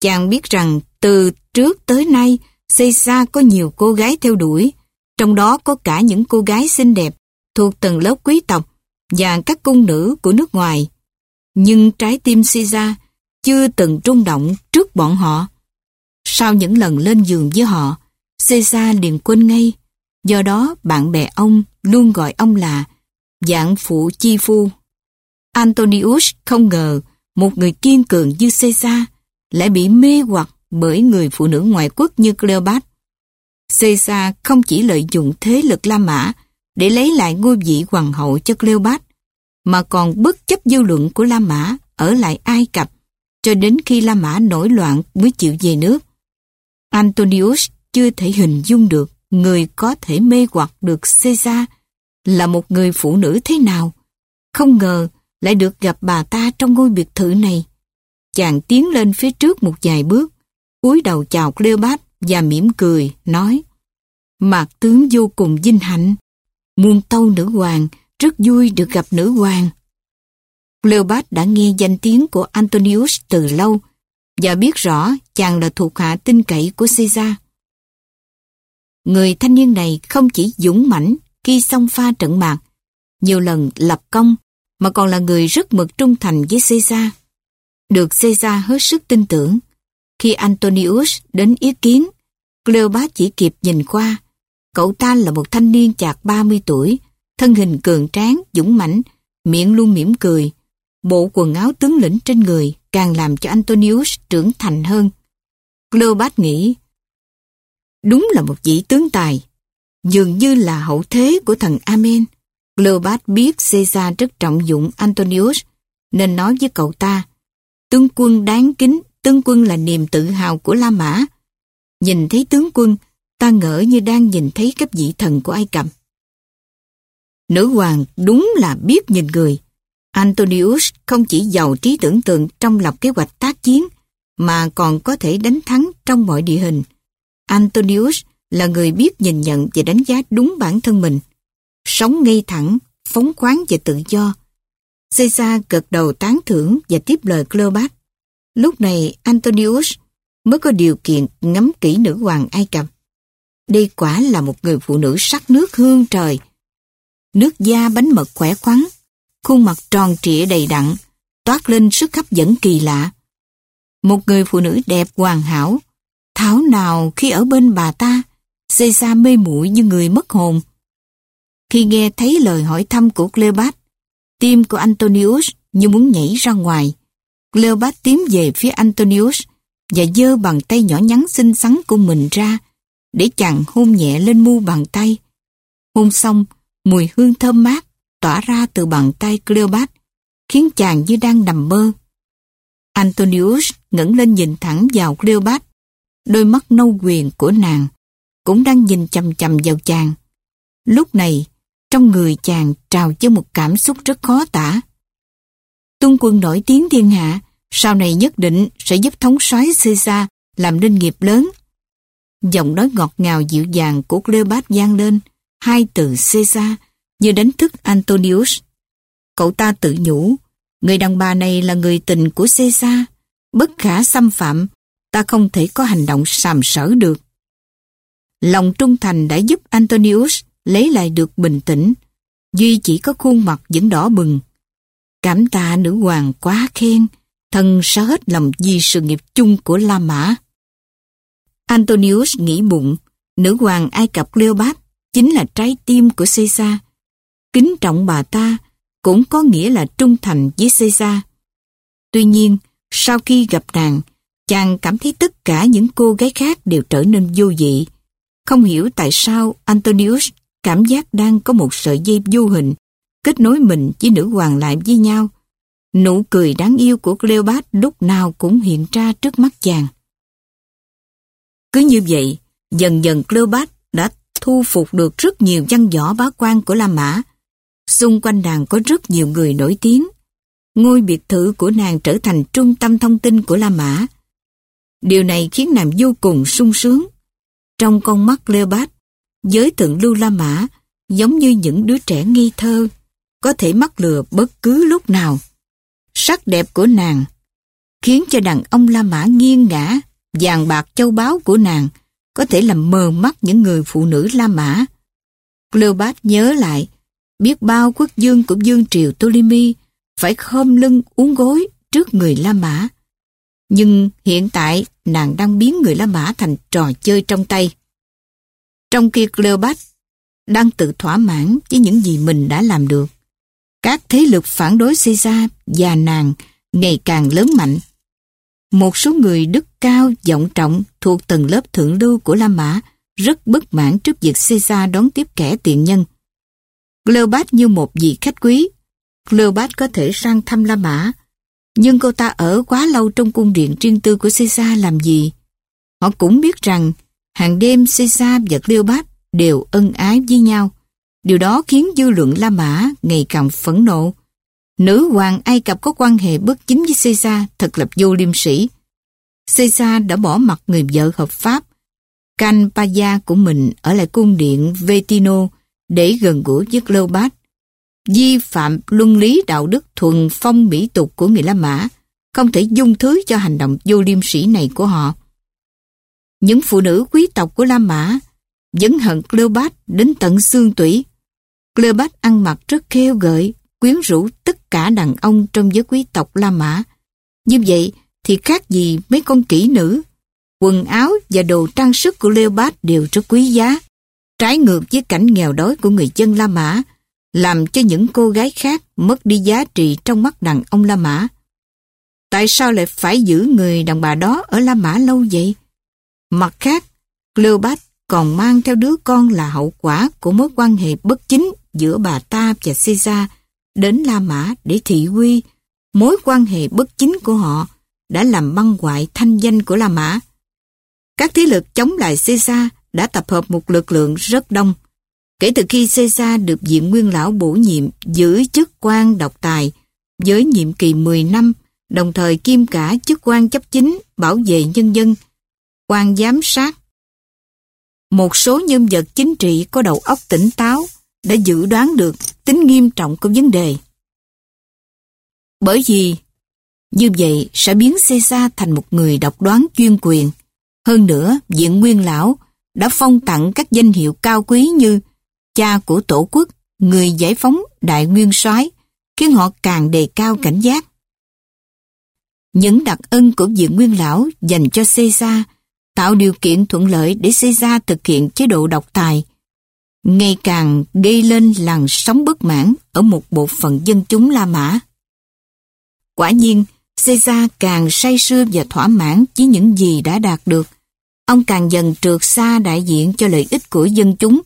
Chàng biết rằng từ trước tới nay, Caesar có nhiều cô gái theo đuổi, trong đó có cả những cô gái xinh đẹp thuộc tầng lớp quý tộc và các cung nữ của nước ngoài. Nhưng trái tim Caesar chưa từng rung động trước bọn họ. Sau những lần lên giường với họ, Caesar liền quên ngay. Do đó bạn bè ông luôn gọi ông là dạng phụ chi phu. Antonius không ngờ một người kiên cường như Caesar lại bị mê hoặc bởi người phụ nữ ngoại quốc như Cleopat. Caesar không chỉ lợi dụng thế lực La Mã để lấy lại ngôi vị hoàng hậu cho Cleopat, mà còn bất chấp dư luận của La Mã ở lại Ai Cập cho đến khi La Mã nổi loạn mới chịu về nước. Antonius chưa thể hình dung được người có thể mê hoặc được Caesar là một người phụ nữ thế nào. Không ngờ lại được gặp bà ta trong ngôi biệt thự này. Chàng tiến lên phía trước một vài bước, cúi đầu chào Cleopat và mỉm cười, nói Mạc tướng vô cùng vinh hạnh. Muôn tâu nữ hoàng, rất vui được gặp nữ hoàng. Cleopat đã nghe danh tiếng của Antonius từ lâu và biết rõ chàng là thuộc hạ tin cậy của Caesar. Người thanh niên này không chỉ dũng mãnh khi xông pha trận mạc, nhiều lần lập công, mà còn là người rất mực trung thành với Caesar. Được Caesar hết sức tin tưởng. Khi Antonius đến ý kiến, Cleopas chỉ kịp nhìn qua. Cậu ta là một thanh niên chạc 30 tuổi, thân hình cường tráng, dũng mãnh, miệng luôn mỉm cười. Bộ quần áo tướng lĩnh trên người càng làm cho Antonius trưởng thành hơn. Cleopas nghĩ, đúng là một vị tướng tài, dường như là hậu thế của thần Amen. Cleopat biết Caesar rất trọng dụng Antonius, nên nói với cậu ta, tướng quân đáng kính, tướng quân là niềm tự hào của La Mã. Nhìn thấy tướng quân, ta ngỡ như đang nhìn thấy các vị thần của Ai Cập. Nữ hoàng đúng là biết nhìn người. Antonius không chỉ giàu trí tưởng tượng trong lập kế hoạch tác chiến, mà còn có thể đánh thắng trong mọi địa hình. Antonius là người biết nhìn nhận và đánh giá đúng bản thân mình. Sống ngay thẳng, phóng khoáng và tự do. Caesar gật đầu tán thưởng và tiếp lời Cleopat. Lúc này Antonius mới có điều kiện ngắm kỹ nữ hoàng Ai Cập. Đây quả là một người phụ nữ sắc nước hương trời. Nước da bánh mật khỏe khoắn, khuôn mặt tròn trịa đầy đặn, toát lên sức hấp dẫn kỳ lạ. Một người phụ nữ đẹp hoàn hảo, thảo nào khi ở bên bà ta, Caesar mê muội như người mất hồn. Khi nghe thấy lời hỏi thăm của Cleopat, tim của Antonius như muốn nhảy ra ngoài. Cleopat tiến về phía Antonius và giơ bàn tay nhỏ nhắn xinh xắn của mình ra để chàng hôn nhẹ lên mu bàn tay. Hôn xong, mùi hương thơm mát tỏa ra từ bàn tay Cleopat, khiến chàng như đang nằm mơ. Antonius ngẩng lên nhìn thẳng vào Cleopat, đôi mắt nâu quyền của nàng cũng đang nhìn chầm chầm vào chàng. Lúc này, trong người chàng trào cho một cảm xúc rất khó tả. Tuân quân nổi tiếng thiên hạ, sau này nhất định sẽ giúp thống soái Caesar làm nên nghiệp lớn. Giọng nói ngọt ngào dịu dàng của Cleopat gian lên, hai từ Caesar như đánh thức Antonius. Cậu ta tự nhủ, người đàn bà này là người tình của Caesar, bất khả xâm phạm, ta không thể có hành động sàm sỡ được. Lòng trung thành đã giúp Antonius lấy lại được bình tĩnh, duy chỉ có khuôn mặt vẫn đỏ bừng. Cảm tạ nữ hoàng quá khen, thân sẽ hết lòng vì sự nghiệp chung của La Mã. Antonius nghĩ bụng, nữ hoàng Ai Cập Cleopat chính là trái tim của Caesar. Kính trọng bà ta cũng có nghĩa là trung thành với Caesar. Tuy nhiên, sau khi gặp nàng, chàng cảm thấy tất cả những cô gái khác đều trở nên vô vị. Không hiểu tại sao Antonius cảm giác đang có một sợi dây vô hình kết nối mình với nữ hoàng lại với nhau. Nụ cười đáng yêu của Cleopat lúc nào cũng hiện ra trước mắt chàng. Cứ như vậy, dần dần Cleopat đã thu phục được rất nhiều văn võ bá quan của La Mã. Xung quanh nàng có rất nhiều người nổi tiếng. Ngôi biệt thự của nàng trở thành trung tâm thông tin của La Mã. Điều này khiến nàng vô cùng sung sướng. Trong con mắt Cleopat, giới thượng lưu La Mã giống như những đứa trẻ nghi thơ, có thể mắc lừa bất cứ lúc nào. Sắc đẹp của nàng khiến cho đàn ông La Mã nghiêng ngã, vàng bạc châu báu của nàng có thể làm mờ mắt những người phụ nữ La Mã. Cleopat nhớ lại, biết bao quốc dương của dương triều Ptolemy phải khom lưng uống gối trước người La Mã. Nhưng hiện tại nàng đang biến người La Mã thành trò chơi trong tay. Trong khi Cleopat đang tự thỏa mãn với những gì mình đã làm được. Các thế lực phản đối Caesar và nàng ngày càng lớn mạnh. Một số người đức cao, vọng trọng thuộc tầng lớp thượng lưu của La Mã rất bất mãn trước việc Caesar đón tiếp kẻ tiện nhân. Cleopat như một vị khách quý. Cleopat có thể sang thăm La Mã, nhưng cô ta ở quá lâu trong cung điện riêng tư của Caesar làm gì? Họ cũng biết rằng hàng đêm Caesar và Cleopat đều ân ái với nhau. Điều đó khiến dư luận La Mã ngày càng phẫn nộ. Nữ hoàng Ai Cập có quan hệ bất chính với Caesar, thật là vô liêm sĩ. Caesar đã bỏ mặt người vợ hợp pháp Canpaya của mình ở lại cung điện Vetino để gần gũi với Cleopat vi phạm luân lý đạo đức thuần phong mỹ tục của người La Mã, không thể dung thứ cho hành động vô liêm sỉ này của họ. Những phụ nữ quý tộc của La Mã vẫn hận Cleopat đến tận xương tủy. Cleopat ăn mặc rất kêu gợi, quyến rũ tất cả đàn ông trong giới quý tộc La Mã. Như vậy thì khác gì mấy con kỹ nữ. Quần áo và đồ trang sức của Cleopat đều rất quý giá. Trái ngược với cảnh nghèo đói của người dân La Mã, làm cho những cô gái khác mất đi giá trị trong mắt đàn ông La Mã. Tại sao lại phải giữ người đàn bà đó ở La Mã lâu vậy? Mặt khác, Cleopat còn mang theo đứa con là hậu quả của mối quan hệ bất chính giữa bà ta và Caesar đến La Mã để thị uy. Mối quan hệ bất chính của họ đã làm băng hoại thanh danh của La Mã. Các thế lực chống lại Caesar đã tập hợp một lực lượng rất đông. Kể từ khi Caesar được diện nguyên lão bổ nhiệm giữ chức quan độc tài với nhiệm kỳ 10 năm, đồng thời kiêm cả chức quan chấp chính bảo vệ nhân dân, quan giám sát. Một số nhân vật chính trị có đầu óc tỉnh táo đã dự đoán được tính nghiêm trọng của vấn đề. Bởi vì như vậy sẽ biến Caesar thành một người độc đoán chuyên quyền. Hơn nữa, diện nguyên lão đã phong tặng các danh hiệu cao quý như cha của tổ quốc, người giải phóng đại nguyên soái khiến họ càng đề cao cảnh giác. Những đặc ân của diện nguyên lão dành cho Caesar tạo điều kiện thuận lợi để Caesar thực hiện chế độ độc tài, ngày càng gây lên làn sóng bất mãn ở một bộ phận dân chúng La Mã. Quả nhiên, Caesar càng say sưa và thỏa mãn với những gì đã đạt được. Ông càng dần trượt xa đại diện cho lợi ích của dân chúng.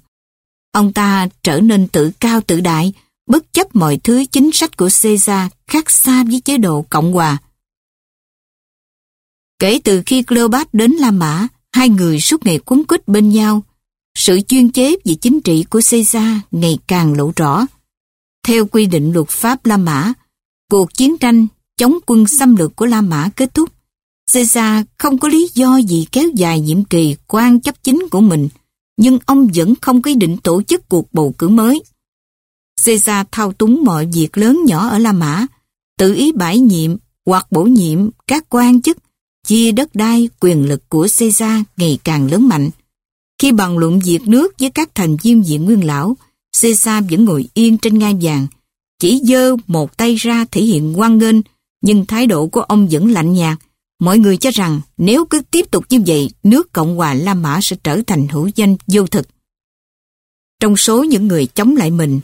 Ông ta trở nên tự cao tự đại, bất chấp mọi thứ chính sách của Caesar khác xa với chế độ Cộng hòa. Kể từ khi Cleopat đến La Mã, hai người suốt ngày quấn quýt bên nhau. Sự chuyên chế về chính trị của Caesar ngày càng lộ rõ. Theo quy định luật pháp La Mã, cuộc chiến tranh chống quân xâm lược của La Mã kết thúc. Caesar không có lý do gì kéo dài nhiệm kỳ quan chấp chính của mình, nhưng ông vẫn không có ý định tổ chức cuộc bầu cử mới. Caesar thao túng mọi việc lớn nhỏ ở La Mã, tự ý bãi nhiệm hoặc bổ nhiệm các quan chức, chia đất đai quyền lực của Caesar ngày càng lớn mạnh. Khi bàn luận diệt nước với các thành viên diện nguyên lão, Caesar vẫn ngồi yên trên ngai vàng, chỉ dơ một tay ra thể hiện quan nghênh, nhưng thái độ của ông vẫn lạnh nhạt. Mọi người cho rằng nếu cứ tiếp tục như vậy, nước Cộng hòa La Mã sẽ trở thành hữu danh vô thực. Trong số những người chống lại mình,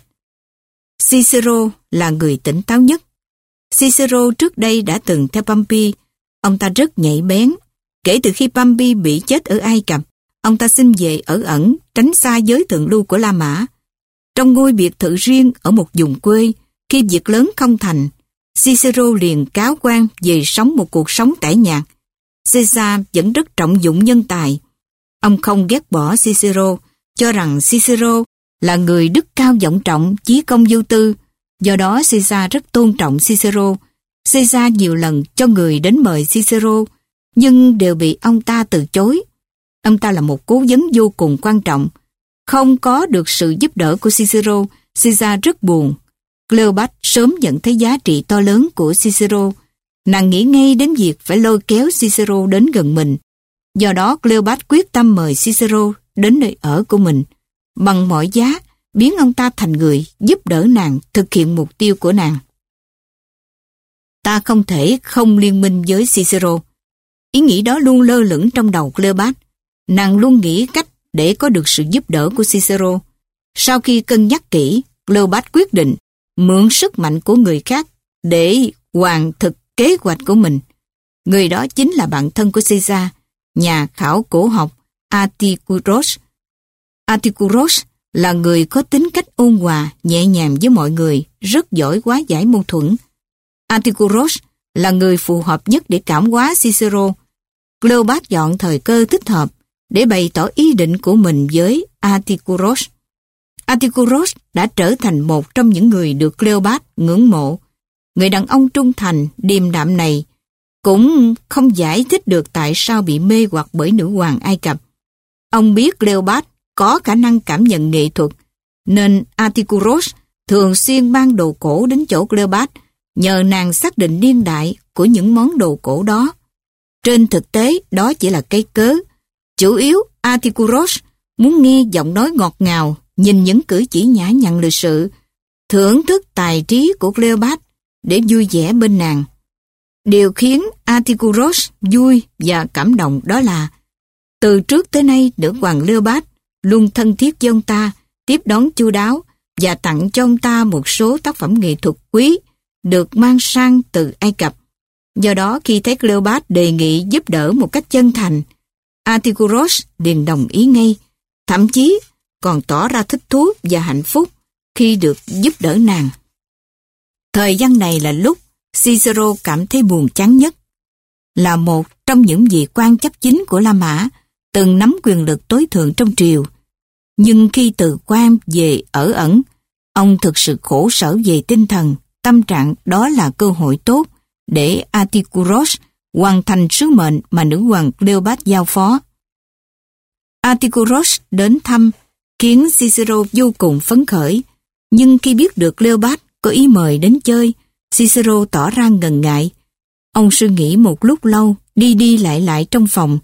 Cicero là người tỉnh táo nhất. Cicero trước đây đã từng theo Pompey, ông ta rất nhạy bén. Kể từ khi Pompey bị chết ở Ai Cập, ông ta xin về ở ẩn, tránh xa giới thượng lưu của La Mã. Trong ngôi biệt thự riêng ở một vùng quê, khi việc lớn không thành, Cicero liền cáo quan về sống một cuộc sống tẻ nhạt. Caesar vẫn rất trọng dụng nhân tài. Ông không ghét bỏ Cicero, cho rằng Cicero là người đức cao vọng trọng, chí công vô tư. Do đó Caesar rất tôn trọng Cicero. Caesar nhiều lần cho người đến mời Cicero, nhưng đều bị ông ta từ chối. Ông ta là một cố vấn vô cùng quan trọng. Không có được sự giúp đỡ của Cicero, Caesar rất buồn. Cleopat sớm nhận thấy giá trị to lớn của Cicero. Nàng nghĩ ngay đến việc phải lôi kéo Cicero đến gần mình. Do đó Cleopat quyết tâm mời Cicero đến nơi ở của mình. Bằng mọi giá, biến ông ta thành người giúp đỡ nàng thực hiện mục tiêu của nàng. Ta không thể không liên minh với Cicero. Ý nghĩ đó luôn lơ lửng trong đầu Cleopat. Nàng luôn nghĩ cách để có được sự giúp đỡ của Cicero. Sau khi cân nhắc kỹ, Cleopat quyết định mượn sức mạnh của người khác để hoàn thực kế hoạch của mình. Người đó chính là bạn thân của Caesar, nhà khảo cổ học Atticus. Atticus là người có tính cách ôn hòa, nhẹ nhàng với mọi người, rất giỏi quá giải mâu thuẫn. Atticus là người phù hợp nhất để cảm hóa Cicero. Cleopat dọn thời cơ thích hợp để bày tỏ ý định của mình với Atticus. Atticus đã trở thành một trong những người được Cleopat ngưỡng mộ. Người đàn ông trung thành, điềm đạm này cũng không giải thích được tại sao bị mê hoặc bởi nữ hoàng Ai Cập. Ông biết Cleopat có khả năng cảm nhận nghệ thuật, nên Atticus thường xuyên mang đồ cổ đến chỗ Cleopat nhờ nàng xác định niên đại của những món đồ cổ đó. Trên thực tế, đó chỉ là cây cớ. Chủ yếu, Atikuros muốn nghe giọng nói ngọt ngào, nhìn những cử chỉ nhã nhặn lịch sự, thưởng thức tài trí của Cleopat để vui vẻ bên nàng. Điều khiến Atikuros vui và cảm động đó là từ trước tới nay nữ hoàng Cleopat luôn thân thiết với ông ta, tiếp đón chu đáo và tặng cho ông ta một số tác phẩm nghệ thuật quý được mang sang từ Ai Cập. Do đó khi thấy Cleopat đề nghị giúp đỡ một cách chân thành, Atikuros liền đồng ý ngay, thậm chí còn tỏ ra thích thú và hạnh phúc khi được giúp đỡ nàng. Thời gian này là lúc Cicero cảm thấy buồn chán nhất. Là một trong những vị quan chấp chính của La Mã, từng nắm quyền lực tối thượng trong triều. Nhưng khi từ quan về ở ẩn, ông thực sự khổ sở về tinh thần, tâm trạng đó là cơ hội tốt để Atikuros hoàn thành sứ mệnh mà nữ hoàng Cleopat giao phó. Atikuros đến thăm khiến Cicero vô cùng phấn khởi, nhưng khi biết được Cleopat có ý mời đến chơi, Cicero tỏ ra ngần ngại. Ông suy nghĩ một lúc lâu, đi đi lại lại trong phòng,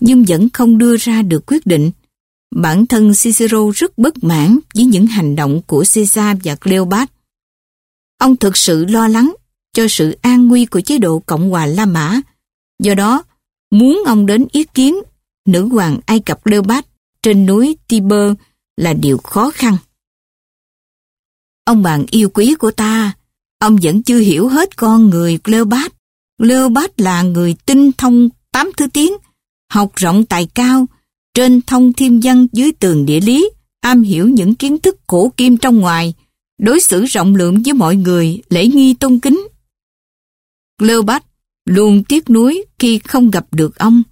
nhưng vẫn không đưa ra được quyết định. Bản thân Cicero rất bất mãn với những hành động của Caesar và Cleopat. Ông thực sự lo lắng cho sự an nguy của chế độ Cộng hòa La Mã. Do đó, muốn ông đến ý kiến nữ hoàng Ai Cập Cleopat trên núi Tiber là điều khó khăn. Ông bạn yêu quý của ta, ông vẫn chưa hiểu hết con người Cleopat. Cleopat là người tinh thông tám thứ tiếng, học rộng tài cao, trên thông thiên văn dưới tường địa lý, am hiểu những kiến thức cổ kim trong ngoài, đối xử rộng lượng với mọi người, lễ nghi tôn kính. Cleopat luôn tiếc nuối khi không gặp được ông.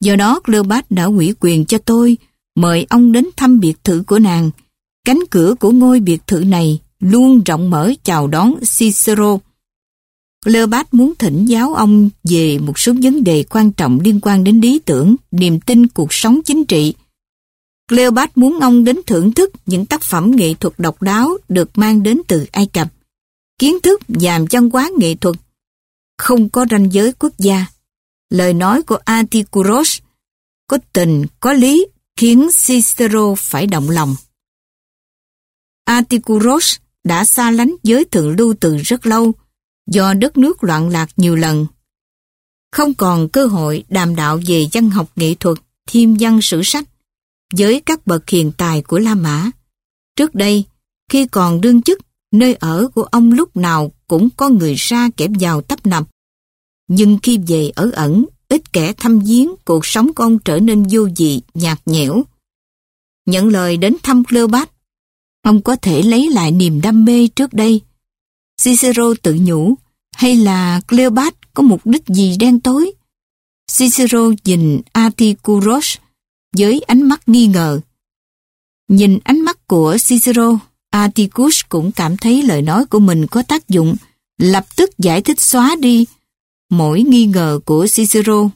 Do đó Cleopat đã ủy quyền cho tôi mời ông đến thăm biệt thự của nàng. Cánh cửa của ngôi biệt thự này luôn rộng mở chào đón Cicero. Cleopat muốn thỉnh giáo ông về một số vấn đề quan trọng liên quan đến lý tưởng, niềm tin cuộc sống chính trị. Cleopat muốn ông đến thưởng thức những tác phẩm nghệ thuật độc đáo được mang đến từ Ai Cập. Kiến thức và văn hóa nghệ thuật không có ranh giới quốc gia. Lời nói của Antikuros có tình, có lý khiến Cicero phải động lòng. Antikuros đã xa lánh giới thượng lưu từ rất lâu do đất nước loạn lạc nhiều lần. Không còn cơ hội đàm đạo về văn học nghệ thuật, thiêm văn sử sách với các bậc hiền tài của La Mã. Trước đây, khi còn đương chức, nơi ở của ông lúc nào cũng có người ra kẻ vào tấp nập. Nhưng khi về ở ẩn, ít kẻ thăm viếng, cuộc sống của ông trở nên vô dị, nhạt nhẽo. Nhận lời đến thăm Cleopat, ông có thể lấy lại niềm đam mê trước đây. Cicero tự nhủ, hay là Cleopat có mục đích gì đen tối? Cicero nhìn Atticus với ánh mắt nghi ngờ. Nhìn ánh mắt của Cicero, Atticus cũng cảm thấy lời nói của mình có tác dụng, lập tức giải thích xóa đi mỗi nghi ngờ của Cicero.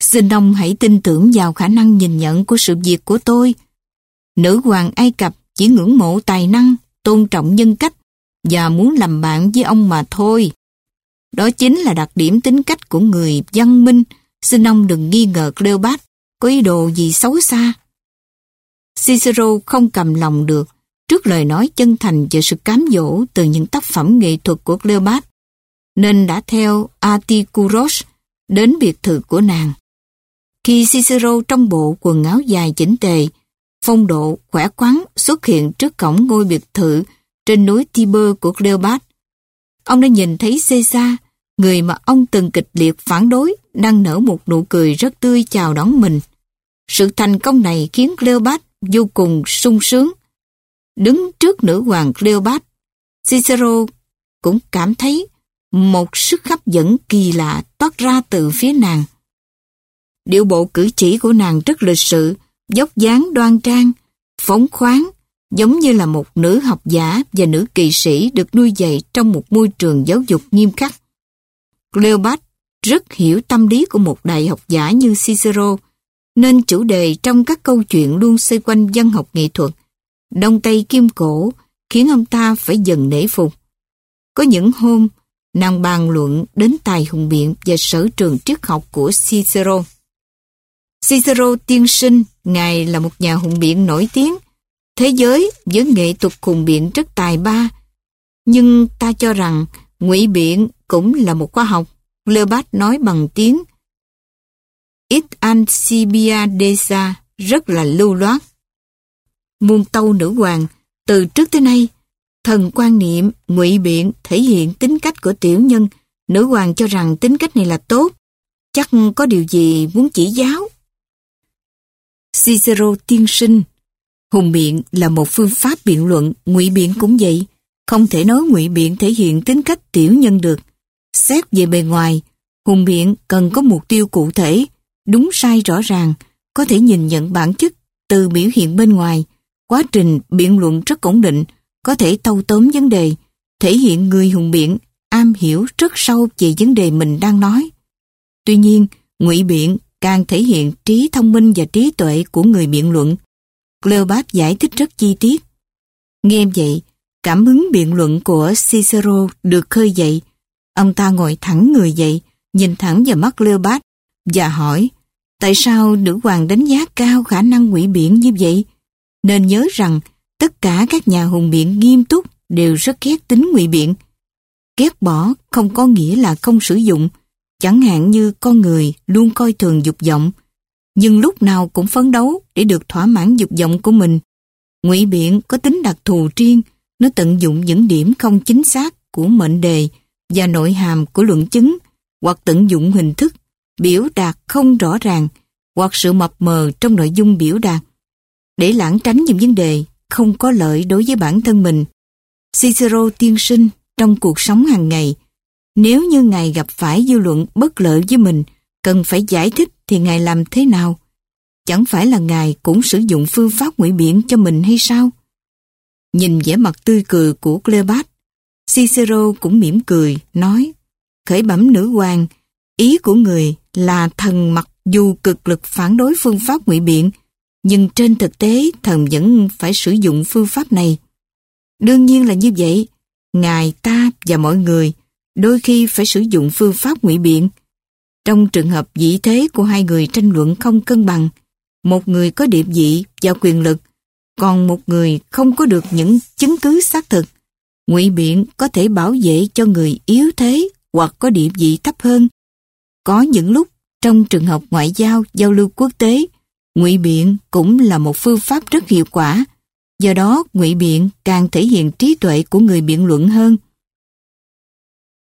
Xin ông hãy tin tưởng vào khả năng nhìn nhận của sự việc của tôi. Nữ hoàng Ai Cập chỉ ngưỡng mộ tài năng, tôn trọng nhân cách và muốn làm bạn với ông mà thôi. Đó chính là đặc điểm tính cách của người văn minh. Xin ông đừng nghi ngờ Cleopat có ý đồ gì xấu xa. Cicero không cầm lòng được trước lời nói chân thành và sự cám dỗ từ những tác phẩm nghệ thuật của Cleopat, nên đã theo Atikuros đến biệt thự của nàng. Khi Cicero trong bộ quần áo dài chỉnh tề, phong độ khỏe khoắn xuất hiện trước cổng ngôi biệt thự trên núi Tiber của Cleopat, ông đã nhìn thấy Caesar, người mà ông từng kịch liệt phản đối, đang nở một nụ cười rất tươi chào đón mình. Sự thành công này khiến Cleopat vô cùng sung sướng. Đứng trước nữ hoàng Cleopat, Cicero cũng cảm thấy một sức hấp dẫn kỳ lạ toát ra từ phía nàng. Điệu bộ cử chỉ của nàng rất lịch sự, dốc dáng đoan trang, phóng khoáng, giống như là một nữ học giả và nữ kỳ sĩ được nuôi dạy trong một môi trường giáo dục nghiêm khắc. Cleopat rất hiểu tâm lý của một đại học giả như Cicero, nên chủ đề trong các câu chuyện luôn xoay quanh văn học nghệ thuật, đông tây kim cổ khiến ông ta phải dần nể phục. Có những hôm, nàng bàn luận đến tài hùng biện và sở trường triết học của Cicero. Cicero tiên sinh, ngài là một nhà hùng biện nổi tiếng. Thế giới với nghệ thuật hùng biện rất tài ba. Nhưng ta cho rằng ngụy biện cũng là một khoa học. Leopold nói bằng tiếng It Alcibiadesa rất là lưu loát. Muôn tâu nữ hoàng, từ trước tới nay, thần quan niệm, ngụy biện thể hiện tính cách của tiểu nhân. Nữ hoàng cho rằng tính cách này là tốt. Chắc có điều gì muốn chỉ giáo. Cicero tiên sinh Hùng biện là một phương pháp biện luận, ngụy biện cũng vậy. Không thể nói ngụy biện thể hiện tính cách tiểu nhân được. Xét về bề ngoài, hùng biện cần có mục tiêu cụ thể, đúng sai rõ ràng, có thể nhìn nhận bản chất từ biểu hiện bên ngoài. Quá trình biện luận rất ổn định, có thể tâu tóm vấn đề, thể hiện người hùng biện am hiểu rất sâu về vấn đề mình đang nói. Tuy nhiên, ngụy biện càng thể hiện trí thông minh và trí tuệ của người biện luận. Cleopat giải thích rất chi tiết. Nghe vậy, cảm hứng biện luận của Cicero được khơi dậy. Ông ta ngồi thẳng người dậy, nhìn thẳng vào mắt Cleopat và hỏi tại sao nữ hoàng đánh giá cao khả năng ngụy biện như vậy? Nên nhớ rằng tất cả các nhà hùng biện nghiêm túc đều rất ghét tính ngụy biện. Ghét bỏ không có nghĩa là không sử dụng, chẳng hạn như con người luôn coi thường dục vọng, nhưng lúc nào cũng phấn đấu để được thỏa mãn dục vọng của mình. Ngụy biện có tính đặc thù riêng, nó tận dụng những điểm không chính xác của mệnh đề và nội hàm của luận chứng hoặc tận dụng hình thức, biểu đạt không rõ ràng hoặc sự mập mờ trong nội dung biểu đạt để lãng tránh những vấn đề không có lợi đối với bản thân mình. Cicero tiên sinh trong cuộc sống hàng ngày nếu như Ngài gặp phải dư luận bất lợi với mình, cần phải giải thích thì Ngài làm thế nào? Chẳng phải là Ngài cũng sử dụng phương pháp ngụy biện cho mình hay sao? Nhìn vẻ mặt tươi cười của Cleopat, Cicero cũng mỉm cười, nói Khởi bẩm nữ hoàng, ý của người là thần mặc dù cực lực phản đối phương pháp ngụy biện, nhưng trên thực tế thần vẫn phải sử dụng phương pháp này. Đương nhiên là như vậy, Ngài ta và mọi người đôi khi phải sử dụng phương pháp ngụy biện. Trong trường hợp vị thế của hai người tranh luận không cân bằng, một người có địa vị và quyền lực, còn một người không có được những chứng cứ xác thực. Ngụy biện có thể bảo vệ cho người yếu thế hoặc có địa vị thấp hơn. Có những lúc trong trường hợp ngoại giao, giao lưu quốc tế, ngụy biện cũng là một phương pháp rất hiệu quả. Do đó, ngụy biện càng thể hiện trí tuệ của người biện luận hơn.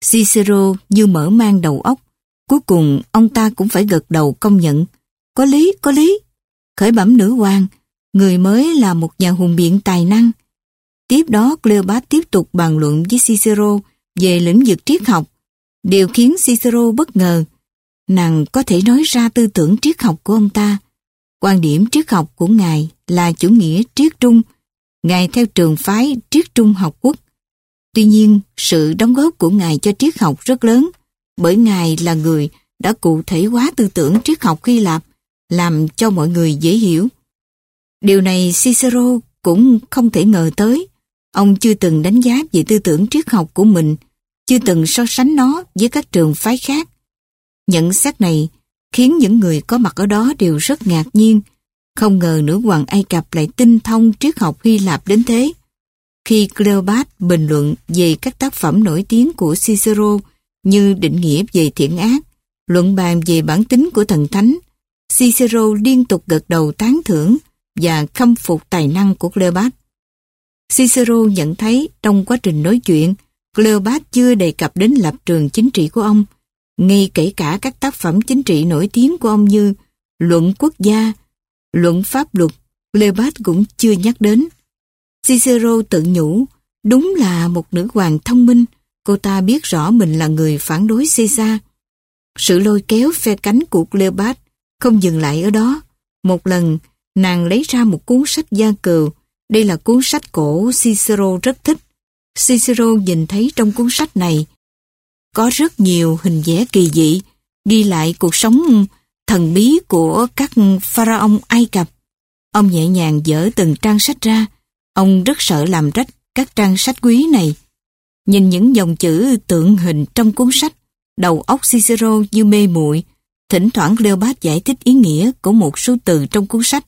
Cicero như mở mang đầu óc. Cuối cùng ông ta cũng phải gật đầu công nhận. Có lý, có lý. Khởi bẩm nữ hoàng, người mới là một nhà hùng biện tài năng. Tiếp đó Cleopat tiếp tục bàn luận với Cicero về lĩnh vực triết học. Điều khiến Cicero bất ngờ, nàng có thể nói ra tư tưởng triết học của ông ta. Quan điểm triết học của ngài là chủ nghĩa triết trung. Ngài theo trường phái triết trung học quốc. Tuy nhiên, sự đóng góp của Ngài cho triết học rất lớn, bởi Ngài là người đã cụ thể hóa tư tưởng triết học Hy Lạp, làm cho mọi người dễ hiểu. Điều này Cicero cũng không thể ngờ tới. Ông chưa từng đánh giá về tư tưởng triết học của mình, chưa từng so sánh nó với các trường phái khác. Nhận xét này khiến những người có mặt ở đó đều rất ngạc nhiên. Không ngờ nữ hoàng Ai Cập lại tinh thông triết học Hy Lạp đến thế. Khi Cleopat bình luận về các tác phẩm nổi tiếng của Cicero như định nghĩa về thiện ác, luận bàn về bản tính của thần thánh, Cicero liên tục gật đầu tán thưởng và khâm phục tài năng của Cleopat. Cicero nhận thấy trong quá trình nói chuyện, Cleopat chưa đề cập đến lập trường chính trị của ông, ngay kể cả các tác phẩm chính trị nổi tiếng của ông như Luận Quốc gia, Luận Pháp Luật, Cleopat cũng chưa nhắc đến. Cicero tự nhủ, đúng là một nữ hoàng thông minh, cô ta biết rõ mình là người phản đối Caesar. Sự lôi kéo phe cánh của Cleopat không dừng lại ở đó. Một lần, nàng lấy ra một cuốn sách gia cừu. Đây là cuốn sách cổ Cicero rất thích. Cicero nhìn thấy trong cuốn sách này có rất nhiều hình vẽ kỳ dị, ghi lại cuộc sống thần bí của các pharaoh Ai Cập. Ông nhẹ nhàng dỡ từng trang sách ra, Ông rất sợ làm rách các trang sách quý này. Nhìn những dòng chữ tượng hình trong cuốn sách, đầu óc Cicero như mê muội thỉnh thoảng Leopold giải thích ý nghĩa của một số từ trong cuốn sách.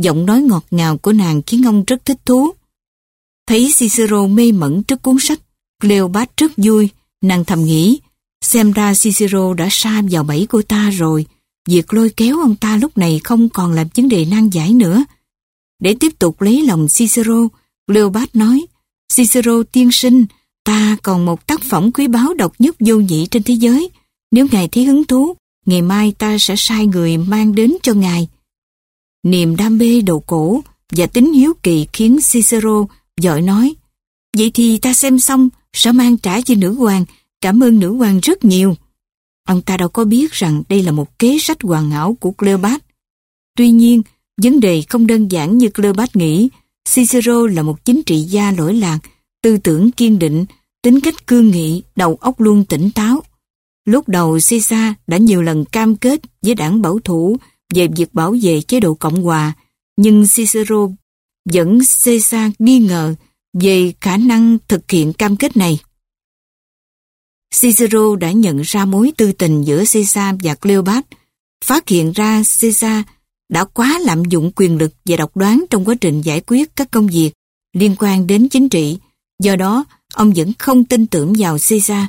Giọng nói ngọt ngào của nàng khiến ông rất thích thú. Thấy Cicero mê mẩn trước cuốn sách, Cleopat rất vui, nàng thầm nghĩ, xem ra Cicero đã sa vào bẫy của ta rồi, việc lôi kéo ông ta lúc này không còn là vấn đề nan giải nữa. Để tiếp tục lấy lòng Cicero, Leopold nói, Cicero tiên sinh, ta còn một tác phẩm quý báu độc nhất vô nhị trên thế giới. Nếu ngài thấy hứng thú, ngày mai ta sẽ sai người mang đến cho ngài. Niềm đam mê đầu cổ và tính hiếu kỳ khiến Cicero giỏi nói, vậy thì ta xem xong sẽ mang trả cho nữ hoàng, cảm ơn nữ hoàng rất nhiều. Ông ta đâu có biết rằng đây là một kế sách hoàn hảo của Cleopat. Tuy nhiên, vấn đề không đơn giản như Cleopat nghĩ, Cicero là một chính trị gia lỗi lạc, tư tưởng kiên định, tính cách cương nghị, đầu óc luôn tỉnh táo. Lúc đầu Caesar đã nhiều lần cam kết với đảng bảo thủ về việc bảo vệ chế độ Cộng hòa, nhưng Cicero vẫn Caesar nghi ngờ về khả năng thực hiện cam kết này. Cicero đã nhận ra mối tư tình giữa Caesar và Cleopat, phát hiện ra Caesar đã quá lạm dụng quyền lực và độc đoán trong quá trình giải quyết các công việc liên quan đến chính trị, do đó ông vẫn không tin tưởng vào Caesar.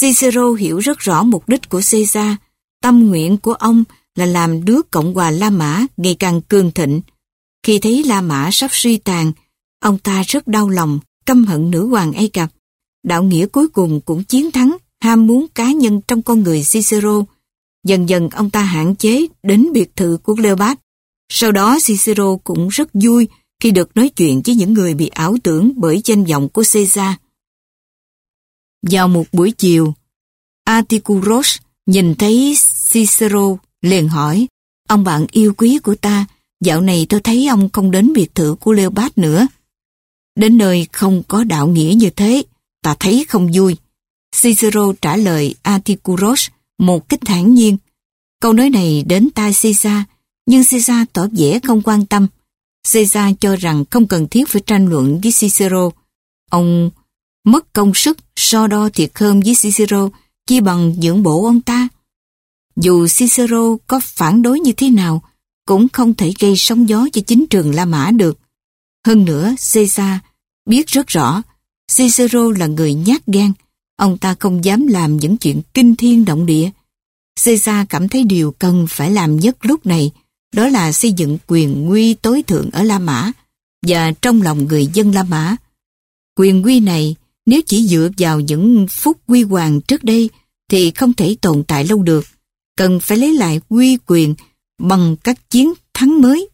Cicero hiểu rất rõ mục đích của Caesar, tâm nguyện của ông là làm nước Cộng hòa La Mã ngày càng cường thịnh. Khi thấy La Mã sắp suy tàn, ông ta rất đau lòng, căm hận nữ hoàng Ai Cập. Đạo nghĩa cuối cùng cũng chiến thắng ham muốn cá nhân trong con người Cicero. Dần dần ông ta hạn chế đến biệt thự của Cleopat. Sau đó Cicero cũng rất vui khi được nói chuyện với những người bị ảo tưởng bởi danh vọng của Caesar. Vào một buổi chiều, Atticus nhìn thấy Cicero liền hỏi, ông bạn yêu quý của ta, dạo này tôi thấy ông không đến biệt thự của Leopold nữa. Đến nơi không có đạo nghĩa như thế, ta thấy không vui. Cicero trả lời Atticus một cách thản nhiên. Câu nói này đến tai Caesar, nhưng Caesar tỏ vẻ không quan tâm. Caesar cho rằng không cần thiết phải tranh luận với Cicero. Ông mất công sức so đo thiệt hơn với Cicero chi bằng dưỡng bộ ông ta. Dù Cicero có phản đối như thế nào, cũng không thể gây sóng gió cho chính trường La Mã được. Hơn nữa, Caesar biết rất rõ, Cicero là người nhát gan, ông ta không dám làm những chuyện kinh thiên động địa. Caesar cảm thấy điều cần phải làm nhất lúc này, đó là xây dựng quyền nguy tối thượng ở La Mã và trong lòng người dân La Mã. Quyền nguy này nếu chỉ dựa vào những phút quy hoàng trước đây thì không thể tồn tại lâu được. Cần phải lấy lại quy quyền bằng các chiến thắng mới.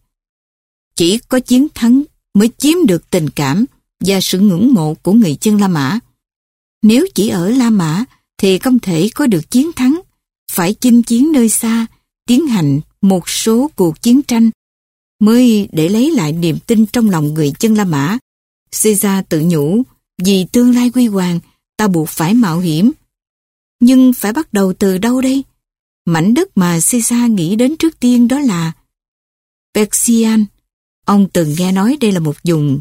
Chỉ có chiến thắng mới chiếm được tình cảm và sự ngưỡng mộ của người dân La Mã. Nếu chỉ ở La Mã thì không thể có được chiến thắng. Phải chinh chiến nơi xa, tiến hành một số cuộc chiến tranh mới để lấy lại niềm tin trong lòng người dân La Mã. Caesar tự nhủ vì tương lai quy hoàng, ta buộc phải mạo hiểm. Nhưng phải bắt đầu từ đâu đây? Mảnh đất mà Caesar nghĩ đến trước tiên đó là Persian. Ông từng nghe nói đây là một vùng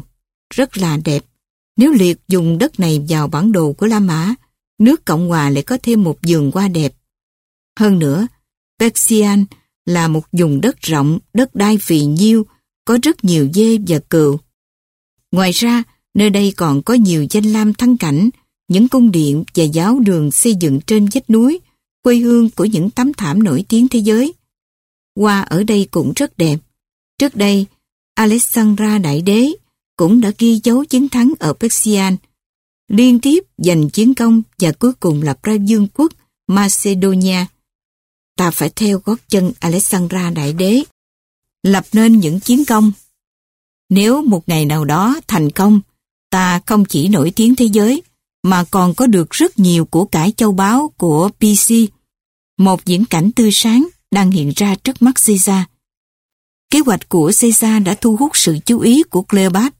rất là đẹp. Nếu liệt dùng đất này vào bản đồ của La Mã, nước Cộng Hòa lại có thêm một vườn hoa đẹp. Hơn nữa, Persian là một vùng đất rộng, đất đai phì nhiêu, có rất nhiều dê và cừu. Ngoài ra, Nơi đây còn có nhiều danh lam thắng cảnh, những cung điện và giáo đường xây dựng trên vách núi, quê hương của những tấm thảm nổi tiếng thế giới. Hoa ở đây cũng rất đẹp. Trước đây, Alexandra Đại Đế cũng đã ghi dấu chiến thắng ở Persian, liên tiếp giành chiến công và cuối cùng lập ra dương quốc Macedonia. Ta phải theo gót chân Alexandra Đại Đế, lập nên những chiến công. Nếu một ngày nào đó thành công, ta không chỉ nổi tiếng thế giới, mà còn có được rất nhiều của cải châu báu của PC. Một diễn cảnh tươi sáng đang hiện ra trước mắt Caesar. Kế hoạch của Caesar đã thu hút sự chú ý của Cleopat.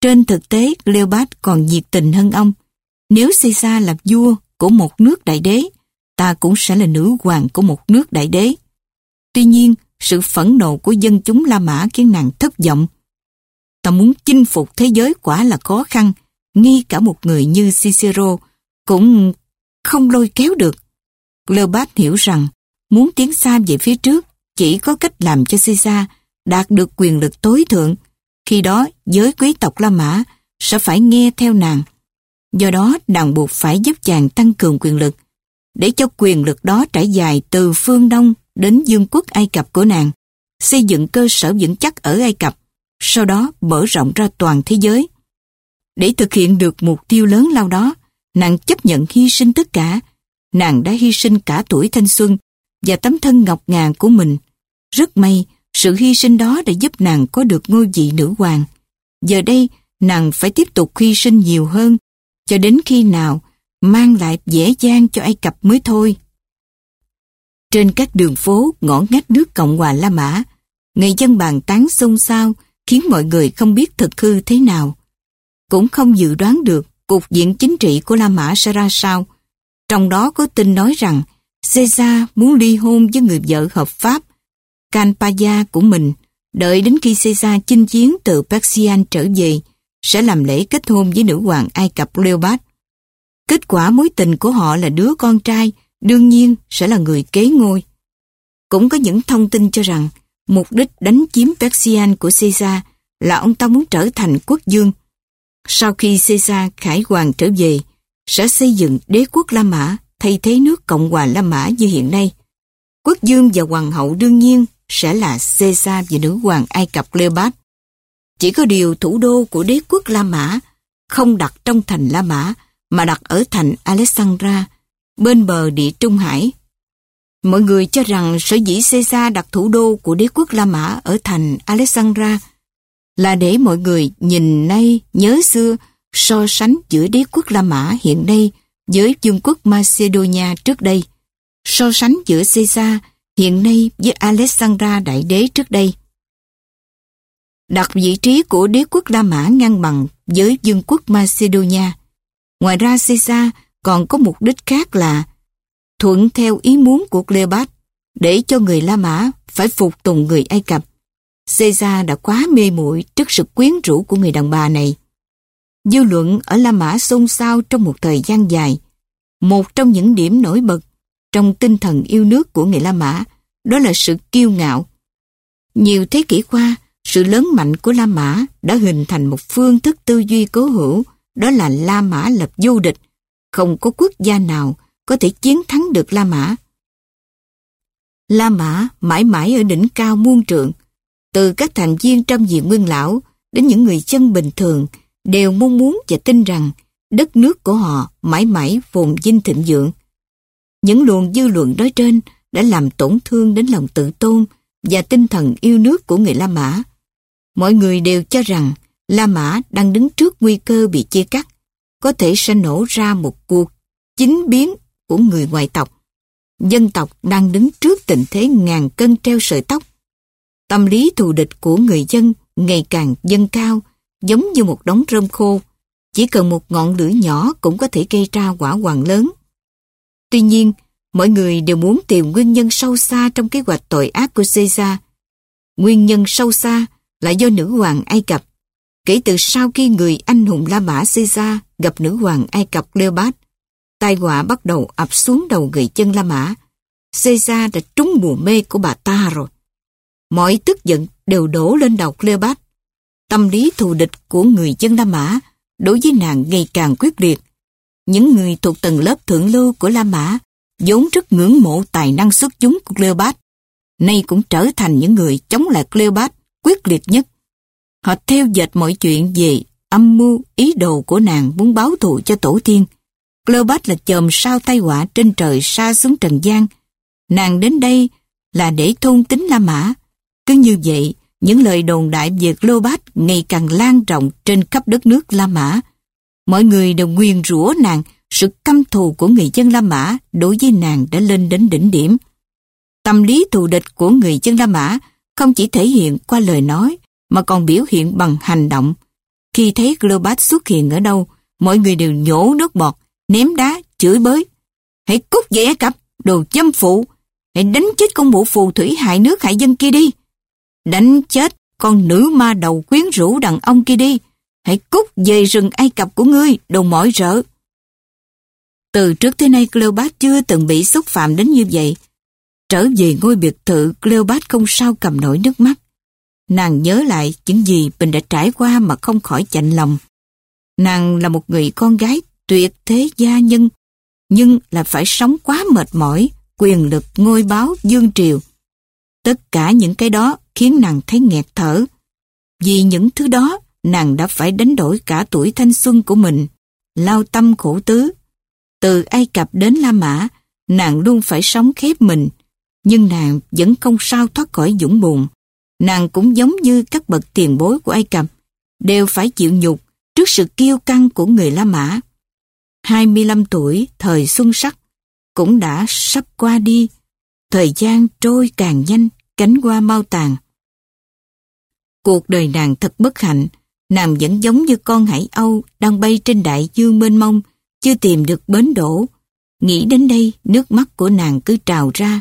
Trên thực tế, Cleopat còn nhiệt tình hơn ông. Nếu Caesar là vua của một nước đại đế, ta cũng sẽ là nữ hoàng của một nước đại đế. Tuy nhiên, sự phẫn nộ của dân chúng La Mã khiến nàng thất vọng ta muốn chinh phục thế giới quả là khó khăn, ngay cả một người như Cicero cũng không lôi kéo được. Cleopat hiểu rằng muốn tiến xa về phía trước chỉ có cách làm cho Caesar đạt được quyền lực tối thượng. Khi đó giới quý tộc La Mã sẽ phải nghe theo nàng. Do đó nàng buộc phải giúp chàng tăng cường quyền lực để cho quyền lực đó trải dài từ phương Đông đến dương quốc Ai Cập của nàng, xây dựng cơ sở vững chắc ở Ai Cập, sau đó mở rộng ra toàn thế giới. Để thực hiện được mục tiêu lớn lao đó, nàng chấp nhận hy sinh tất cả. Nàng đã hy sinh cả tuổi thanh xuân và tấm thân ngọc ngà của mình. Rất may, sự hy sinh đó đã giúp nàng có được ngôi vị nữ hoàng. Giờ đây, nàng phải tiếp tục hy sinh nhiều hơn, cho đến khi nào mang lại dễ dàng cho Ai Cập mới thôi. Trên các đường phố ngõ ngách nước Cộng hòa La Mã, người dân bàn tán xôn xao khiến mọi người không biết thực hư thế nào. Cũng không dự đoán được cục diện chính trị của La Mã sẽ ra sao. Trong đó có tin nói rằng Caesar muốn ly hôn với người vợ hợp pháp Kanpaya của mình đợi đến khi Caesar chinh chiến từ Persian trở về sẽ làm lễ kết hôn với nữ hoàng Ai Cập Cleopat. Kết quả mối tình của họ là đứa con trai đương nhiên sẽ là người kế ngôi. Cũng có những thông tin cho rằng mục đích đánh chiếm Persian của Caesar là ông ta muốn trở thành quốc dương. Sau khi Caesar khải hoàng trở về, sẽ xây dựng đế quốc La Mã thay thế nước Cộng hòa La Mã như hiện nay. Quốc dương và hoàng hậu đương nhiên sẽ là Caesar và nữ hoàng Ai Cập Cleopat. Chỉ có điều thủ đô của đế quốc La Mã không đặt trong thành La Mã mà đặt ở thành Alexandra, bên bờ địa Trung Hải. Mọi người cho rằng sở dĩ Caesar đặt thủ đô của đế quốc La Mã ở thành Alexandra là để mọi người nhìn nay nhớ xưa so sánh giữa đế quốc La Mã hiện nay với vương quốc Macedonia trước đây, so sánh giữa Caesar hiện nay với Alexandra Đại Đế trước đây. Đặt vị trí của đế quốc La Mã ngang bằng với vương quốc Macedonia. Ngoài ra Caesar còn có mục đích khác là thuận theo ý muốn của Cleopat để cho người La Mã phải phục tùng người Ai Cập. Caesar đã quá mê muội trước sự quyến rũ của người đàn bà này. Dư luận ở La Mã xôn xao trong một thời gian dài. Một trong những điểm nổi bật trong tinh thần yêu nước của người La Mã đó là sự kiêu ngạo. Nhiều thế kỷ qua, sự lớn mạnh của La Mã đã hình thành một phương thức tư duy cố hữu đó là La Mã lập vô địch. Không có quốc gia nào có thể chiến thắng được La Mã. La Mã mãi mãi ở đỉnh cao muôn trượng. Từ các thành viên trong diện nguyên lão đến những người chân bình thường đều mong muốn và tin rằng đất nước của họ mãi mãi phồn vinh thịnh vượng. Những luồng dư luận nói trên đã làm tổn thương đến lòng tự tôn và tinh thần yêu nước của người La Mã. Mọi người đều cho rằng La Mã đang đứng trước nguy cơ bị chia cắt, có thể sẽ nổ ra một cuộc chính biến của người ngoại tộc. Dân tộc đang đứng trước tình thế ngàn cân treo sợi tóc. Tâm lý thù địch của người dân ngày càng dâng cao, giống như một đống rơm khô. Chỉ cần một ngọn lửa nhỏ cũng có thể gây ra quả hoàng lớn. Tuy nhiên, mọi người đều muốn tìm nguyên nhân sâu xa trong kế hoạch tội ác của Caesar. Nguyên nhân sâu xa là do nữ hoàng Ai Cập Kể từ sau khi người anh hùng La Mã Caesar gặp nữ hoàng Ai Cập Cleopat, tai họa bắt đầu ập xuống đầu người chân La Mã. Caesar đã trúng mùa mê của bà ta rồi. Mọi tức giận đều đổ lên đầu Cleopat. Tâm lý thù địch của người dân La Mã đối với nàng ngày càng quyết liệt. Những người thuộc tầng lớp thượng lưu của La Mã vốn rất ngưỡng mộ tài năng xuất chúng của Cleopat, nay cũng trở thành những người chống lại Cleopat quyết liệt nhất. Họ theo dệt mọi chuyện về âm mưu ý đồ của nàng muốn báo thù cho tổ tiên. Cleopat là chòm sao tai họa trên trời xa xuống trần gian. Nàng đến đây là để thôn tính La Mã. Cứ như vậy, những lời đồn đại về Cleopat ngày càng lan rộng trên khắp đất nước La Mã. Mọi người đều nguyền rủa nàng, sự căm thù của người dân La Mã đối với nàng đã lên đến đỉnh điểm. Tâm lý thù địch của người dân La Mã không chỉ thể hiện qua lời nói mà còn biểu hiện bằng hành động. Khi thấy Globat xuất hiện ở đâu, mọi người đều nhổ nước bọt, ném đá, chửi bới. Hãy cút về cặp, đồ châm phụ. Hãy đánh chết con mụ phù thủy hại nước hại dân kia đi. Đánh chết con nữ ma đầu quyến rũ đàn ông kia đi. Hãy cút về rừng Ai Cập của ngươi, đồ mỏi rỡ. Từ trước tới nay Cleopat chưa từng bị xúc phạm đến như vậy. Trở về ngôi biệt thự, Cleopat không sao cầm nổi nước mắt. Nàng nhớ lại những gì mình đã trải qua mà không khỏi chạnh lòng. Nàng là một người con gái tuyệt thế gia nhân, nhưng là phải sống quá mệt mỏi, quyền lực ngôi báo dương triều. Tất cả những cái đó khiến nàng thấy nghẹt thở. Vì những thứ đó, nàng đã phải đánh đổi cả tuổi thanh xuân của mình, lao tâm khổ tứ. Từ Ai Cập đến La Mã, nàng luôn phải sống khép mình, nhưng nàng vẫn không sao thoát khỏi dũng buồn. Nàng cũng giống như các bậc tiền bối của Ai Cập, đều phải chịu nhục trước sự kiêu căng của người La Mã. 25 tuổi, thời xuân sắc, cũng đã sắp qua đi. Thời gian trôi càng nhanh, cánh qua mau tàn. Cuộc đời nàng thật bất hạnh, nàng vẫn giống như con hải âu đang bay trên đại dương mênh mông, chưa tìm được bến đổ. Nghĩ đến đây, nước mắt của nàng cứ trào ra.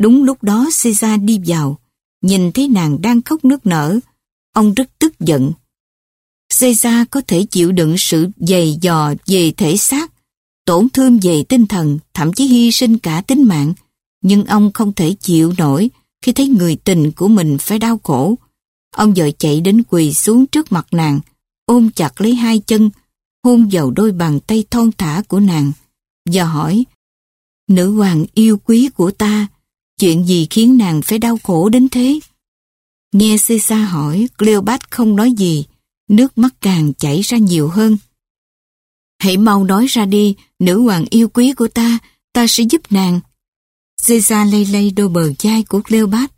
Đúng lúc đó Caesar đi vào, nhìn thấy nàng đang khóc nước nở. Ông rất tức giận. Caesar có thể chịu đựng sự dày dò về thể xác, tổn thương về tinh thần, thậm chí hy sinh cả tính mạng. Nhưng ông không thể chịu nổi khi thấy người tình của mình phải đau khổ. Ông vợ chạy đến quỳ xuống trước mặt nàng, ôm chặt lấy hai chân, hôn vào đôi bàn tay thon thả của nàng, và hỏi, Nữ hoàng yêu quý của ta, chuyện gì khiến nàng phải đau khổ đến thế? Nghe Caesar hỏi, Cleopat không nói gì, nước mắt càng chảy ra nhiều hơn. Hãy mau nói ra đi, nữ hoàng yêu quý của ta, ta sẽ giúp nàng. Caesar lay lay đôi bờ chai của Cleopat,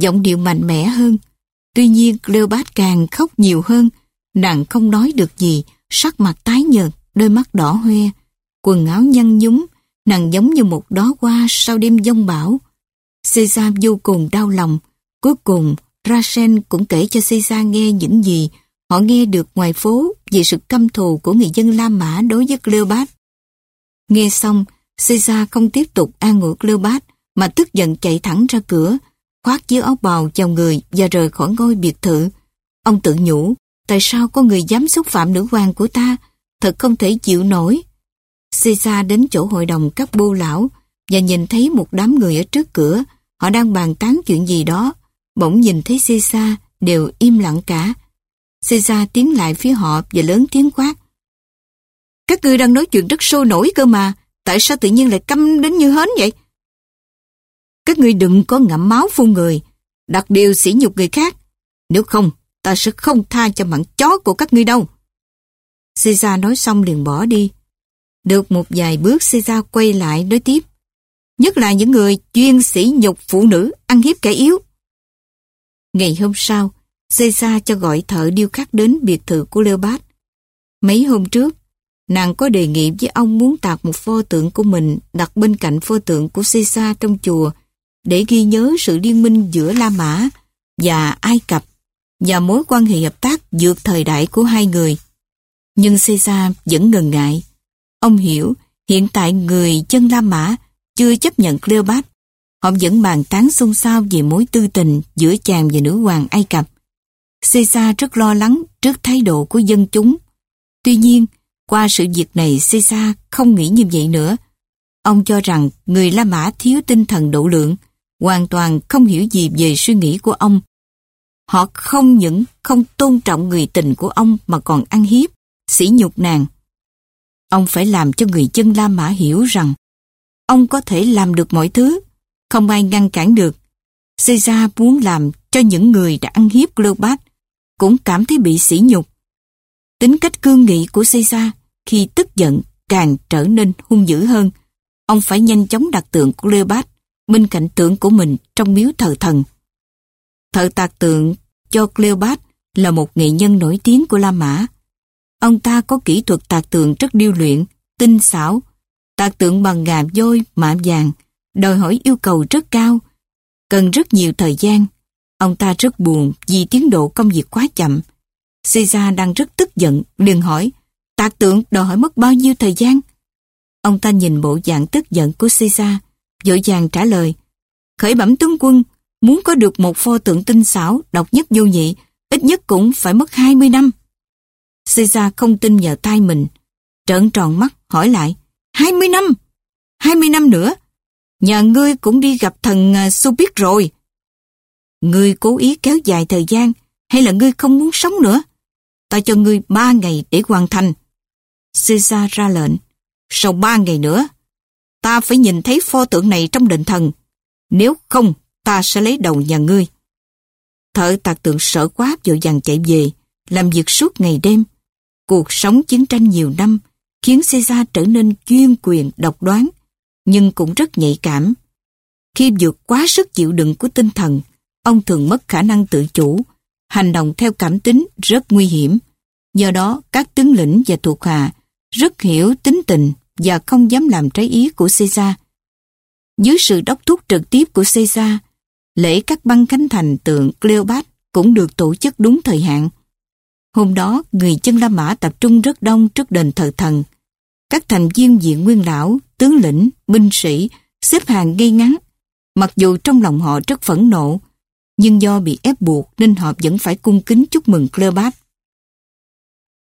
giọng điệu mạnh mẽ hơn. Tuy nhiên Cleopat càng khóc nhiều hơn, nàng không nói được gì, sắc mặt tái nhợt, đôi mắt đỏ hoe, quần áo nhăn nhúm, nàng giống như một đóa hoa sau đêm giông bão. Caesar vô cùng đau lòng, cuối cùng Rasen cũng kể cho Caesar nghe những gì họ nghe được ngoài phố về sự căm thù của người dân La Mã đối với Cleopat. Nghe xong, Caesar không tiếp tục an ủi Cleopat mà tức giận chạy thẳng ra cửa, khoác chiếc áo bào vào người và rời khỏi ngôi biệt thự. Ông tự nhủ, tại sao có người dám xúc phạm nữ hoàng của ta, thật không thể chịu nổi. Caesar đến chỗ hội đồng các bô lão và nhìn thấy một đám người ở trước cửa, họ đang bàn tán chuyện gì đó. Bỗng nhìn thấy Caesar đều im lặng cả. Caesar tiến lại phía họ và lớn tiếng quát. Các ngươi đang nói chuyện rất sôi nổi cơ mà, tại sao tự nhiên lại câm đến như hến vậy? Các ngươi đừng có ngậm máu phun người, đặt điều sỉ nhục người khác. Nếu không, ta sẽ không tha cho mạng chó của các ngươi đâu. Caesar nói xong liền bỏ đi. Được một vài bước Caesar quay lại nói tiếp. Nhất là những người chuyên sỉ nhục phụ nữ ăn hiếp kẻ yếu. Ngày hôm sau, Caesar cho gọi thợ điêu khắc đến biệt thự của Leopard. Mấy hôm trước, nàng có đề nghị với ông muốn tạc một pho tượng của mình đặt bên cạnh pho tượng của Caesar trong chùa để ghi nhớ sự liên minh giữa La Mã và Ai Cập và mối quan hệ hợp tác vượt thời đại của hai người. Nhưng Caesar vẫn ngần ngại. Ông hiểu hiện tại người chân La Mã chưa chấp nhận Cleopat. Họ vẫn bàn tán xôn xao về mối tư tình giữa chàng và nữ hoàng Ai Cập. Caesar rất lo lắng trước thái độ của dân chúng. Tuy nhiên, qua sự việc này Caesar không nghĩ như vậy nữa. Ông cho rằng người La Mã thiếu tinh thần độ lượng, hoàn toàn không hiểu gì về suy nghĩ của ông. Họ không những không tôn trọng người tình của ông mà còn ăn hiếp, sỉ nhục nàng. Ông phải làm cho người dân La Mã hiểu rằng ông có thể làm được mọi thứ, không ai ngăn cản được. Caesar muốn làm cho những người đã ăn hiếp Cleopat cũng cảm thấy bị sỉ nhục. Tính cách cương nghị của Caesar khi tức giận càng trở nên hung dữ hơn. Ông phải nhanh chóng đặt tượng của Cleopat bên cạnh tượng của mình trong miếu thờ thần. Thợ tạc tượng cho Cleopat là một nghệ nhân nổi tiếng của La Mã. Ông ta có kỹ thuật tạc tượng rất điêu luyện, tinh xảo, tạc tượng bằng gà vôi, mạ vàng, đòi hỏi yêu cầu rất cao, cần rất nhiều thời gian. Ông ta rất buồn vì tiến độ công việc quá chậm. Caesar đang rất tức giận, liền hỏi, tạc tượng đòi hỏi mất bao nhiêu thời gian? Ông ta nhìn bộ dạng tức giận của Caesar, dội vàng trả lời, khởi bẩm tướng quân, Muốn có được một pho tượng tinh xảo, độc nhất vô nhị, ít nhất cũng phải mất 20 năm. Caesar không tin vào tay mình, trợn tròn mắt hỏi lại, 20 năm? 20 năm nữa? Nhà ngươi cũng đi gặp thần à, su Supit rồi. Ngươi cố ý kéo dài thời gian hay là ngươi không muốn sống nữa? Ta cho ngươi ba ngày để hoàn thành. Caesar ra lệnh. Sau ba ngày nữa, ta phải nhìn thấy pho tượng này trong đền thần. Nếu không, ta sẽ lấy đầu nhà ngươi. Thợ tạc tượng sợ quá vội vàng chạy về, làm việc suốt ngày đêm. Cuộc sống chiến tranh nhiều năm khiến Caesar trở nên chuyên quyền độc đoán, nhưng cũng rất nhạy cảm. Khi vượt quá sức chịu đựng của tinh thần, ông thường mất khả năng tự chủ, hành động theo cảm tính rất nguy hiểm. Do đó, các tướng lĩnh và thuộc hạ rất hiểu tính tình và không dám làm trái ý của Caesar. Dưới sự đốc thúc trực tiếp của Caesar, lễ cắt băng khánh thành tượng Cleopat cũng được tổ chức đúng thời hạn. Hôm đó, người chân La Mã tập trung rất đông trước đền thờ thần. Các thành viên diện nguyên lão, tướng lĩnh, binh sĩ xếp hàng gây ngắn. Mặc dù trong lòng họ rất phẫn nộ, nhưng do bị ép buộc nên họ vẫn phải cung kính chúc mừng Cleopat.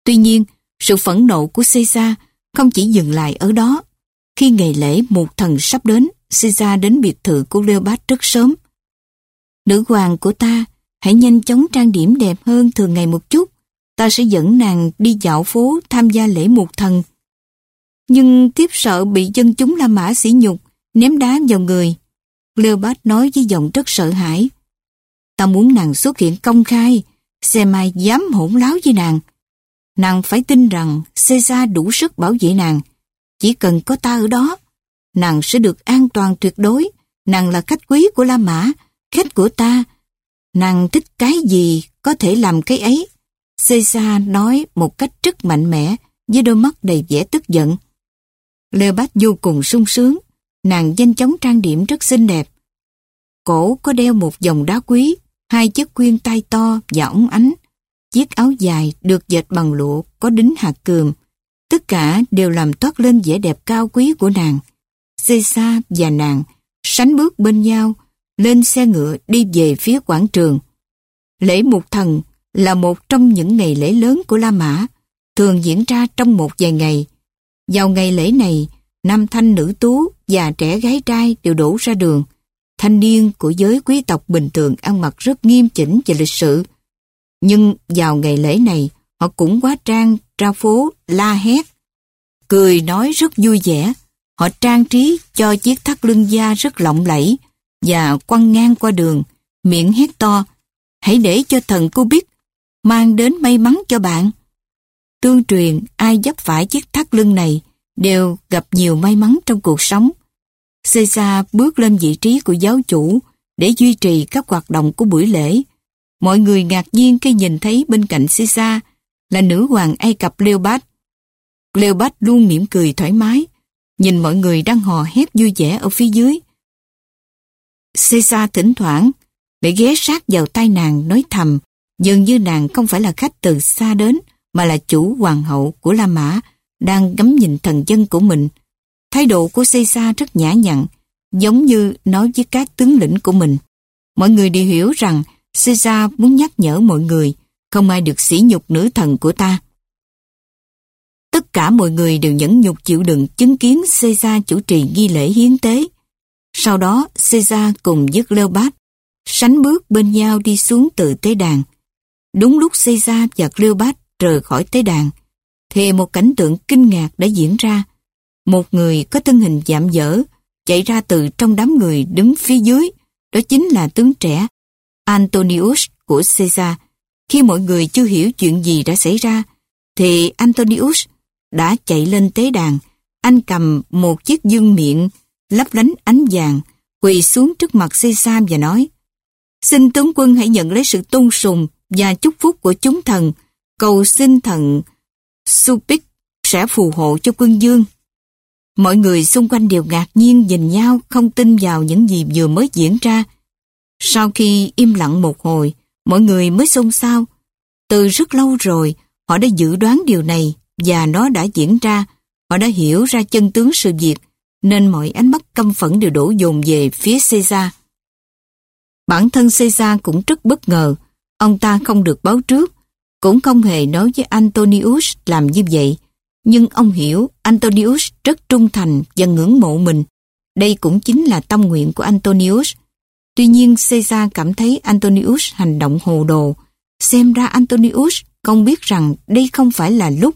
Tuy nhiên, sự phẫn nộ của Caesar không chỉ dừng lại ở đó. Khi ngày lễ một thần sắp đến, Caesar đến biệt thự của Leopold rất sớm. Nữ hoàng của ta, hãy nhanh chóng trang điểm đẹp hơn thường ngày một chút. Ta sẽ dẫn nàng đi dạo phố tham gia lễ một thần. Nhưng tiếp sợ bị dân chúng La Mã sỉ nhục, ném đá vào người. Leopold nói với giọng rất sợ hãi. Ta muốn nàng xuất hiện công khai, xem ai dám hỗn láo với nàng. Nàng phải tin rằng Caesar đủ sức bảo vệ nàng. Chỉ cần có ta ở đó, nàng sẽ được an toàn tuyệt đối. Nàng là khách quý của La Mã, khách của ta. Nàng thích cái gì có thể làm cái ấy. Caesar nói một cách rất mạnh mẽ, với đôi mắt đầy vẻ tức giận. Leopold vô cùng sung sướng, nàng nhanh chóng trang điểm rất xinh đẹp. Cổ có đeo một vòng đá quý, hai chiếc khuyên tay to và ống ánh. Chiếc áo dài được dệt bằng lụa có đính hạt cườm. Tất cả đều làm toát lên vẻ đẹp cao quý của nàng. Caesar và nàng sánh bước bên nhau, lên xe ngựa đi về phía quảng trường. Lễ Mục Thần là một trong những ngày lễ lớn của La Mã, thường diễn ra trong một vài ngày. Vào ngày lễ này, nam thanh nữ tú và trẻ gái trai đều đổ ra đường. Thanh niên của giới quý tộc bình thường ăn mặc rất nghiêm chỉnh và lịch sự. Nhưng vào ngày lễ này, họ cũng quá trang ra phố la hét. Cười nói rất vui vẻ. Họ trang trí cho chiếc thắt lưng da rất lộng lẫy và quăng ngang qua đường, miệng hét to. Hãy để cho thần cô biết, mang đến may mắn cho bạn. Tương truyền ai dấp phải chiếc thắt lưng này đều gặp nhiều may mắn trong cuộc sống. Caesar bước lên vị trí của giáo chủ để duy trì các hoạt động của buổi lễ. Mọi người ngạc nhiên khi nhìn thấy bên cạnh Sisa là nữ hoàng Ai Cập Leopard. Leopard luôn mỉm cười thoải mái, nhìn mọi người đang hò hét vui vẻ ở phía dưới. Sisa thỉnh thoảng để ghé sát vào tay nàng nói thầm, dường như nàng không phải là khách từ xa đến, mà là chủ hoàng hậu của La Mã đang ngắm nhìn thần dân của mình. Thái độ của Sisa rất nhã nhặn, giống như nói với các tướng lĩnh của mình. Mọi người đều hiểu rằng Caesar muốn nhắc nhở mọi người không ai được sỉ nhục nữ thần của ta. Tất cả mọi người đều nhẫn nhục chịu đựng chứng kiến Caesar chủ trì nghi lễ hiến tế. Sau đó, Caesar cùng với Cleopat sánh bước bên nhau đi xuống từ tế đàn. Đúng lúc Caesar và Cleopat rời khỏi tế đàn, thì một cảnh tượng kinh ngạc đã diễn ra. Một người có thân hình giảm dở chạy ra từ trong đám người đứng phía dưới, đó chính là tướng trẻ Antonius của Caesar. Khi mọi người chưa hiểu chuyện gì đã xảy ra, thì Antonius đã chạy lên tế đàn. Anh cầm một chiếc dương miệng lấp lánh ánh vàng, quỳ xuống trước mặt Caesar và nói Xin tướng quân hãy nhận lấy sự tôn sùng và chúc phúc của chúng thần, cầu xin thần Supic sẽ phù hộ cho quân dương. Mọi người xung quanh đều ngạc nhiên nhìn nhau không tin vào những gì vừa mới diễn ra. Sau khi im lặng một hồi, mọi người mới xôn xao. Từ rất lâu rồi, họ đã dự đoán điều này và nó đã diễn ra. Họ đã hiểu ra chân tướng sự việc, nên mọi ánh mắt căm phẫn đều đổ dồn về phía Caesar. Bản thân Caesar cũng rất bất ngờ. Ông ta không được báo trước, cũng không hề nói với Antonius làm như vậy. Nhưng ông hiểu Antonius rất trung thành và ngưỡng mộ mình. Đây cũng chính là tâm nguyện của Antonius. Tuy nhiên, Caesar cảm thấy Antonius hành động hồ đồ. Xem ra Antonius không biết rằng đây không phải là lúc